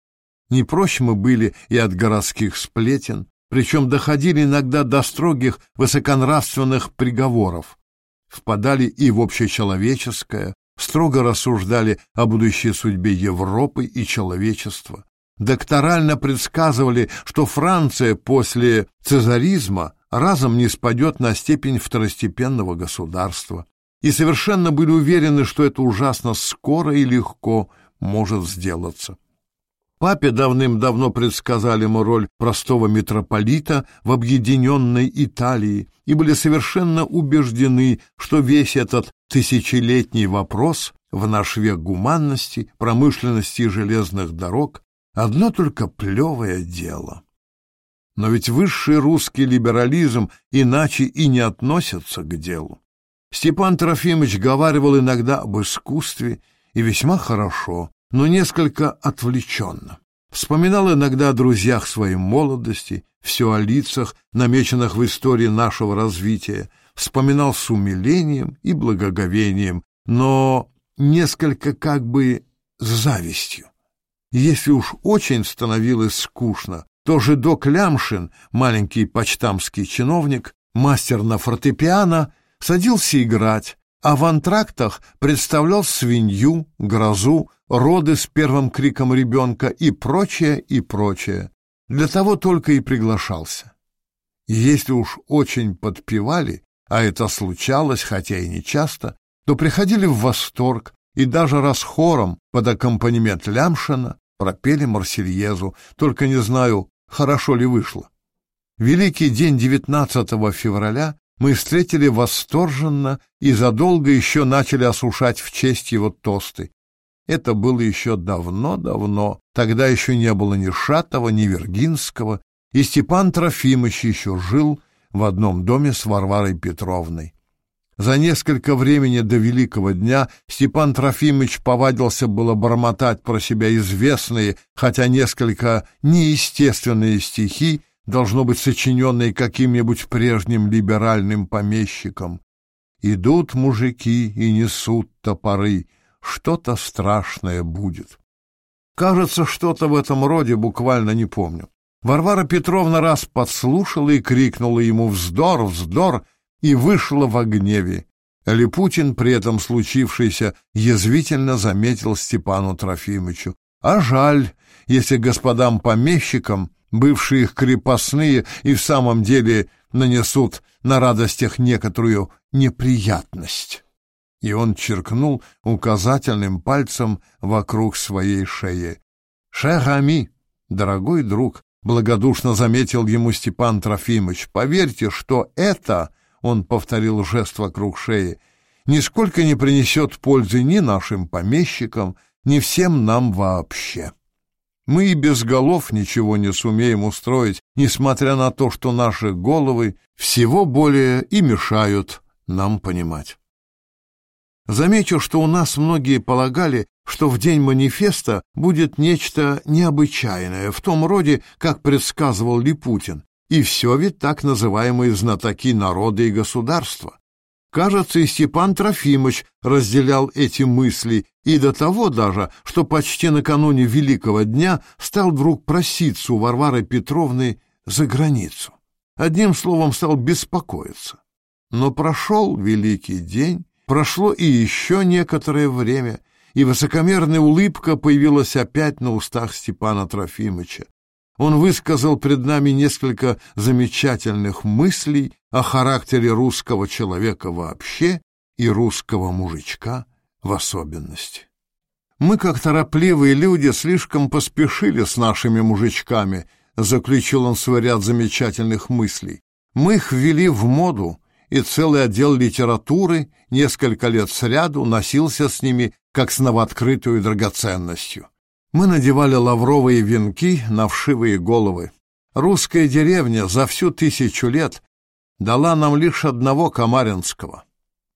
Не прочь мы были и от городских сплетен, причем доходили иногда до строгих высоконравственных приговоров. Впадали и в общечеловеческое, строго рассуждали о будущей судьбе Европы и человечества. Докторально предсказывали, что Франция после цезаризма разом не спадет на степень второстепенного государства, и совершенно были уверены, что это ужасно скоро и легко может сделаться. Папе давным-давно предсказали ему роль простого митрополита в объединенной Италии и были совершенно убеждены, что весь этот тысячелетний вопрос в наш век гуманности, промышленности и железных дорог — одно только плевое дело. Но ведь высший русский либерализм иначе и не относится к делу. Степан Трофимович говаривал иногда об искусстве, и весьма хорошо, но несколько отвлеченно. Вспоминал иногда о друзьях своей молодости, все о лицах, намеченных в истории нашего развития, вспоминал с умилением и благоговением, но несколько как бы с завистью. Если уж очень становилось скучно, то же док Лямшин, маленький почтамский чиновник, мастер на фортепиано, садился играть, а в антрактах представлял свинью, грозу, роды с первым криком ребенка и прочее, и прочее. Для того только и приглашался. Если уж очень подпевали, а это случалось, хотя и не часто, то приходили в восторг и даже раз хором под аккомпанемент Лямшина пропели Марсельезу, только не знаю, хорошо ли вышло. Великий день 19 февраля мы встретили восторженно и задолго еще начали осушать в честь его тосты. Это было еще давно-давно, тогда еще не было ни Шатова, ни Вергинского, и Степан Трофимович еще жил в одном доме с Варварой Петровной. За несколько времени до Великого дня Степан Трофимович повадился было бормотать про себя известные, хотя несколько неестественные стихи, должно быть сочиненные каким-нибудь прежним либеральным помещиком. Идут мужики и несут топоры, что-то страшное будет. Кажется, что-то в этом роде буквально не помню. Варвара Петровна раз подслушала и крикнула ему «Вздор! Вздор!» И вышла в гневе. Липутин при этом случившееся язвительно заметил Степану Трофимовичу. А жаль, если господам помещикам бывшие их крепостные и в самом деле нанесут на радостях некоторую неприятность. И он черкнул указательным пальцем вокруг своей шеи. «Шерами, дорогой друг», — благодушно заметил ему Степан Трофимович, — «поверьте, что это...» — он повторил жест вокруг шеи — нисколько не принесет пользы ни нашим помещикам, ни всем нам вообще. Мы и без голов ничего не сумеем устроить, несмотря на то, что наши головы всего более и мешают нам понимать. Замечу, что у нас многие полагали, что в день манифеста будет нечто необычайное, в том роде, как предсказывал Липутин, и все ведь так называемые знатоки народа и государства. Кажется, и Степан Трофимович разделял эти мысли, и до того даже, что почти накануне Великого дня стал вдруг проситься у Варвары Петровны за границу. Одним словом, стал беспокоиться. Но прошел Великий день, прошло и еще некоторое время, и высокомерная улыбка появилась опять на устах Степана Трофимовича. Он высказал пред нами несколько замечательных мыслей о характере русского человека вообще и русского мужичка в особенности. Мы, как торопливые люди, слишком поспешили с нашими мужичками, заключил он свой ряд замечательных мыслей. Мы их ввели в моду, и целый отдел литературы несколько лет сряду носился с ними, как с новооткрытую драгоценностью. Мы надевали лавровые венки на вшивые головы. Русская деревня за всю тысячу лет дала нам лишь одного Камаринского.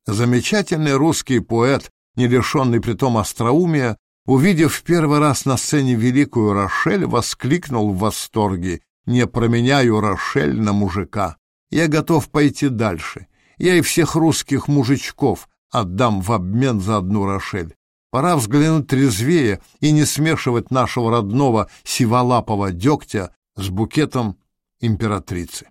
Замечательный русский поэт, не лишенный притом остроумия, увидев в первый раз на сцене великую Рошель, воскликнул в восторге «Не променяю Рошель на мужика. Я готов пойти дальше. Я и всех русских мужичков отдам в обмен за одну Рошель. Пора взглянуть трезвее и не смешивать нашего родного сиволапого дегтя с букетом императрицы.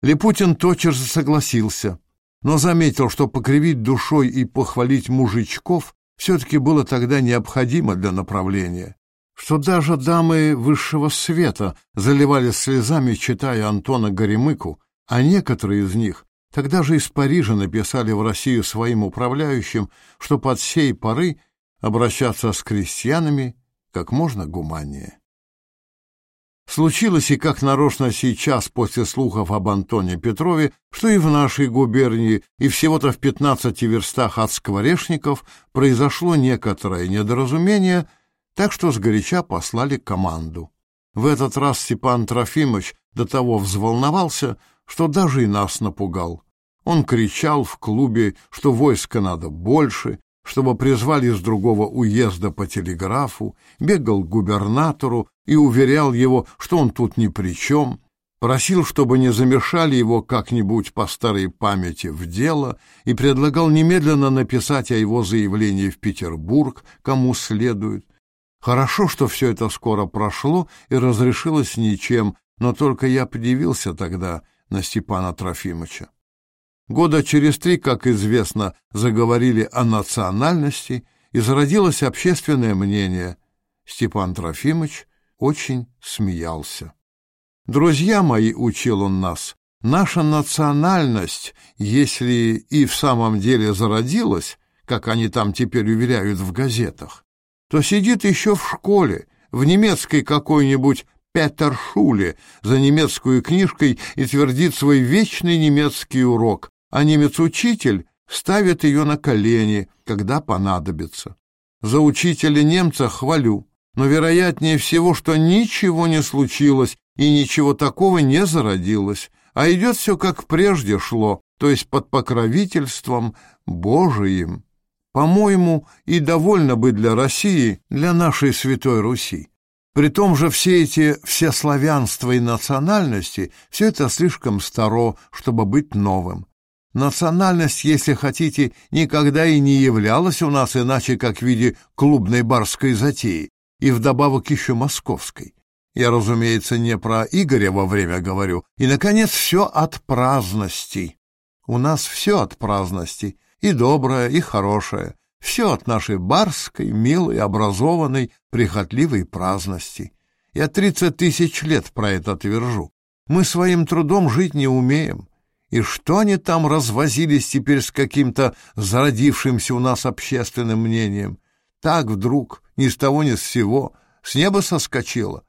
Липутин тотчас же согласился, но заметил, что покривить душой и похвалить мужичков все-таки было тогда необходимо для направления, что даже дамы высшего света заливали слезами, читая Антона Горемыку, а некоторые из них тогда же из Парижа написали в Россию своим управляющим, что под сей поры обращаться с крестьянами как можно гуманнее. Случилось и как нарочно сейчас, после слухов об Антоне Петрове, что и в нашей губернии, и всего-то в пятнадцати верстах от скворечников произошло некоторое недоразумение, так что сгоряча послали команду. В этот раз Степан Трофимович до того взволновался, что даже и нас напугал. Он кричал в клубе, что войска надо больше, чтобы призвали из другого уезда по телеграфу, бегал к губернатору и уверял его, что он тут ни при чем, просил, чтобы не замешали его как-нибудь по старой памяти в дело и предлагал немедленно написать о его заявлении в Петербург, кому следует. Хорошо, что все это скоро прошло и разрешилось ничем, но только я подивился тогда на Степана Трофимовича. Года через три, как известно, заговорили о национальности, и зародилось общественное мнение. Степан Трофимович очень смеялся. «Друзья мои», — учил он нас, — «наша национальность, если и в самом деле зародилась, как они там теперь уверяют в газетах, то сидит еще в школе, в немецкой какой-нибудь Петершуле за немецкую книжкой и твердит свой вечный немецкий урок, а немец-учитель ставит ее на колени, когда понадобится. За учителя немца хвалю, но вероятнее всего, что ничего не случилось и ничего такого не зародилось, а идет все как прежде шло, то есть под покровительством Божиим. По-моему, и довольно бы для России, для нашей Святой Руси. При том же все эти все славянства и национальности, все это слишком старо, чтобы быть новым. Национальность, если хотите, никогда и не являлась у нас иначе, как в виде клубной барской затеи, и вдобавок еще московской. Я, разумеется, не про Игоря во время говорю. И, наконец, все от праздности. У нас все от праздности, и доброе, и хорошее. Все от нашей барской, милой, образованной, прихотливой праздности. Я тридцать тысяч лет про это твержу. Мы своим трудом жить не умеем. И что они там развозились теперь с каким-то зародившимся у нас общественным мнением? Так вдруг, ни с того ни с сего, с неба соскочило.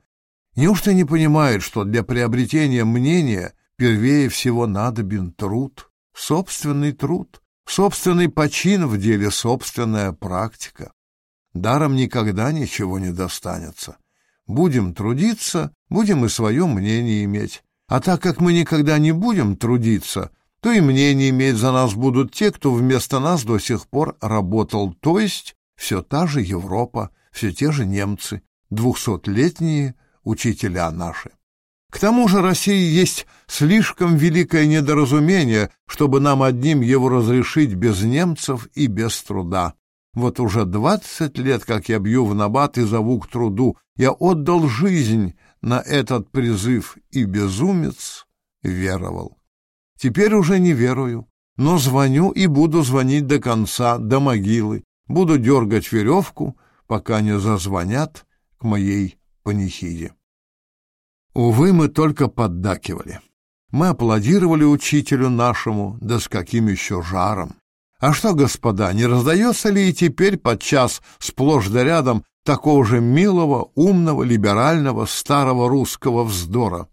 Неужто не понимают, что для приобретения мнения первее всего надобен труд, собственный труд, собственный почин в деле, собственная практика? Даром никогда ничего не достанется. Будем трудиться, будем и свое мнение иметь. А так как мы никогда не будем трудиться, то и мнение иметь за нас будут те, кто вместо нас до сих пор работал, то есть все та же Европа, все те же немцы, двухсотлетние учителя наши. К тому же России есть слишком великое недоразумение, чтобы нам одним его разрешить без немцев и без труда. Вот уже двадцать лет, как я бью в набат и зову к труду, я отдал жизнь на этот призыв и безумец веровал. Теперь уже не верую, но звоню и буду звонить до конца, до могилы, буду дергать веревку, пока не зазвонят к моей панихиде. Увы, мы только поддакивали. Мы аплодировали учителю нашему, да с каким еще жаром. А что, господа, не раздается ли и теперь подчас сплошь да рядом такого же милого, умного, либерального, старого русского вздора?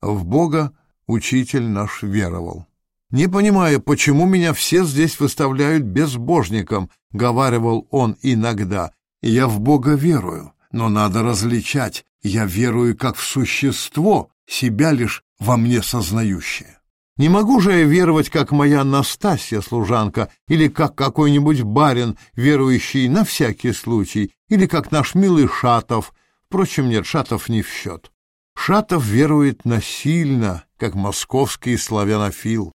В Бога учитель наш веровал. «Не понимаю, почему меня все здесь выставляют безбожником», — говаривал он иногда. «Я в Бога верую, но надо различать. Я верую как в существо, себя лишь во мне сознающее. Не могу же я веровать, как моя Настасья, служанка, или как какой-нибудь барин, верующий на всякий случай, или как наш милый Шатов. Впрочем, нет, Шатов не в счет. Шатов верует насильно, как московский славянофил.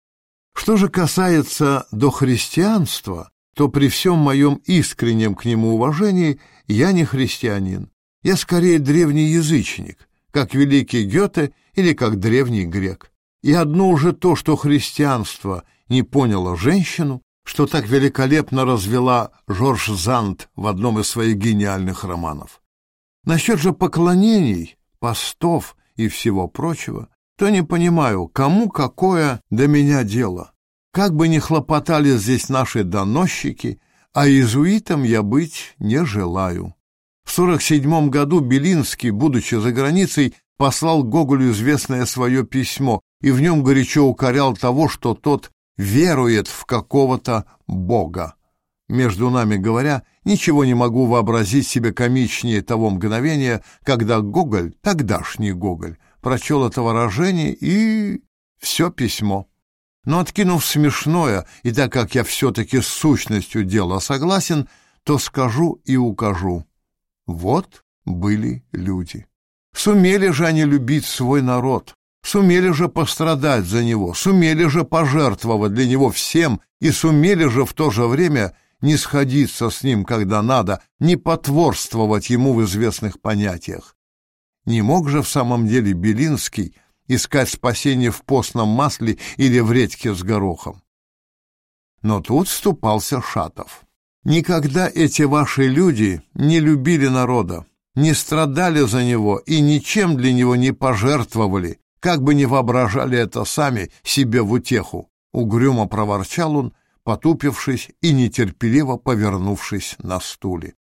Что же касается до христианства, то при всем моем искреннем к нему уважении я не христианин. Я скорее древний язычник, как великий Гёте или как древний грек. И одно уже то, что христианство не поняло женщину, что так великолепно развела Жорж Зант в одном из своих гениальных романов. Насчет же поклонений, постов и всего прочего, то не понимаю, кому какое до меня дело. Как бы ни хлопотали здесь наши доносчики, а иезуитом я быть не желаю. В сорок седьмом году Белинский, будучи за границей, послал Гоголю известное свое письмо и в нем горячо укорял того, что тот верует в какого-то бога. Между нами говоря, ничего не могу вообразить себе комичнее того мгновения, когда Гоголь, тогдашний Гоголь, прочел это выражение и... все письмо. Но откинув смешное, и так как я все-таки с сущностью дела согласен, то скажу и укажу. Вот были люди. Сумели же они любить свой народ, сумели же пострадать за него, сумели же пожертвовать для него всем и сумели же в то же время не сходиться с ним, когда надо, не потворствовать ему в известных понятиях. Не мог же в самом деле Белинский искать спасение в постном масле или в редьке с горохом. Но тут вступался Шатов. Никогда эти ваши люди не любили народа, не страдали за него и ничем для него не пожертвовали, как бы ни воображали это сами себе в утеху. Угрюмо проворчал он, потупившись и нетерпеливо повернувшись на стуле.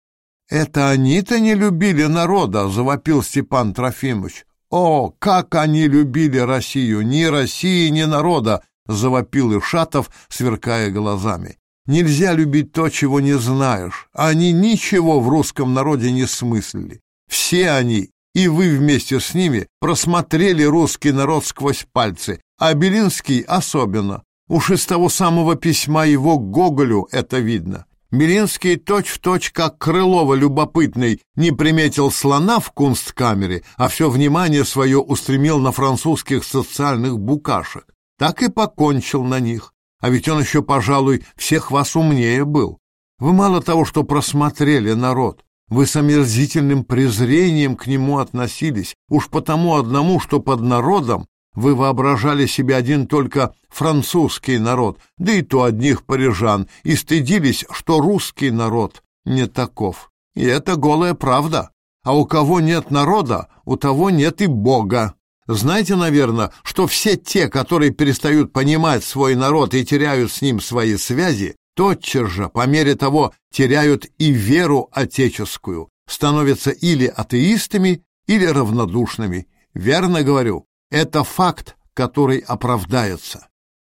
«Это они-то не любили народа!» — завопил Степан Трофимович. «О, как они любили Россию! Ни России, ни народа!» — завопил Ишатов, сверкая глазами. «Нельзя любить то, чего не знаешь. Они ничего в русском народе не смыслили. Все они, и вы вместе с ними, просмотрели русский народ сквозь пальцы, а Белинский особенно. Уж из того самого письма его к Гоголю это видно. Белинский точь-в-точь, как Крылова любопытный, не приметил слона в кунсткамере, а все внимание свое устремил на французских социальных букашек. Так и покончил на них. А ведь он еще, пожалуй, всех вас умнее был. Вы мало того, что просмотрели народ, вы с омерзительным презрением к нему относились, уж потому одному, что под народом вы воображали себе один только французский народ, да и то одних парижан, и стыдились, что русский народ не таков. И это голая правда. А у кого нет народа, у того нет и Бога. Знаете, наверное, что все те, которые перестают понимать свой народ и теряют с ним свои связи, тотчас же, по мере того, теряют и веру отеческую, становятся или атеистами, или равнодушными. Верно говорю? Это факт, который оправдается.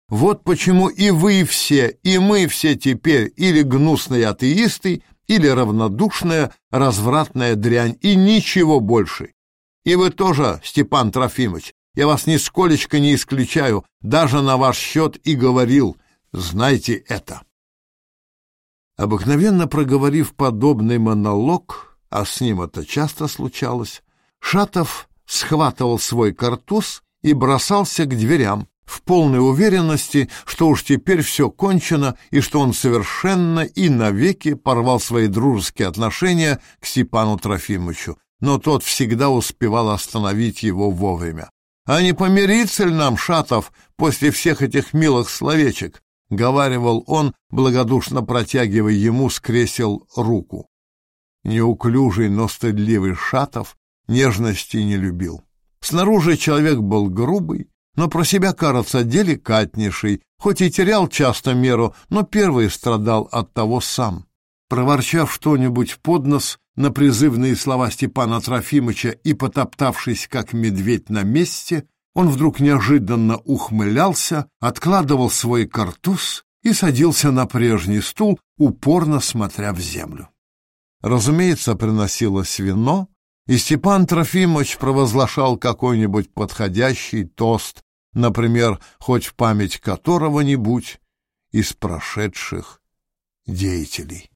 Вот почему и вы все, и мы все теперь или гнусные атеисты, или равнодушная, развратная дрянь, и ничего больше. И вы тоже, Степан Трофимович, я вас нисколечко не исключаю, даже на ваш счет и говорил, знайте это. Обыкновенно проговорив подобный монолог, а с ним это часто случалось, Шатов схватывал свой картуз и бросался к дверям, в полной уверенности, что уж теперь все кончено и что он совершенно и навеки порвал свои дружеские отношения к Степану Трофимовичу, но тот всегда успевал остановить его вовремя. «А не помириться ли нам, Шатов, после всех этих милых словечек?» — говаривал он, благодушно протягивая ему с кресел руку. Неуклюжий, но стыдливый Шатов нежности не любил. Снаружи человек был грубый, но про себя, кажется, деликатнейший, хоть и терял часто меру, но первый страдал от того сам. Проворчав что-нибудь под нос на призывные слова Степана Трофимовича и потоптавшись, как медведь на месте, он вдруг неожиданно ухмылялся, откладывал свой картуз и садился на прежний стул, упорно смотря в землю. Разумеется, приносилось вино, и Степан Трофимович провозглашал какой-нибудь подходящий тост, например, хоть в память которого-нибудь из прошедших деятелей.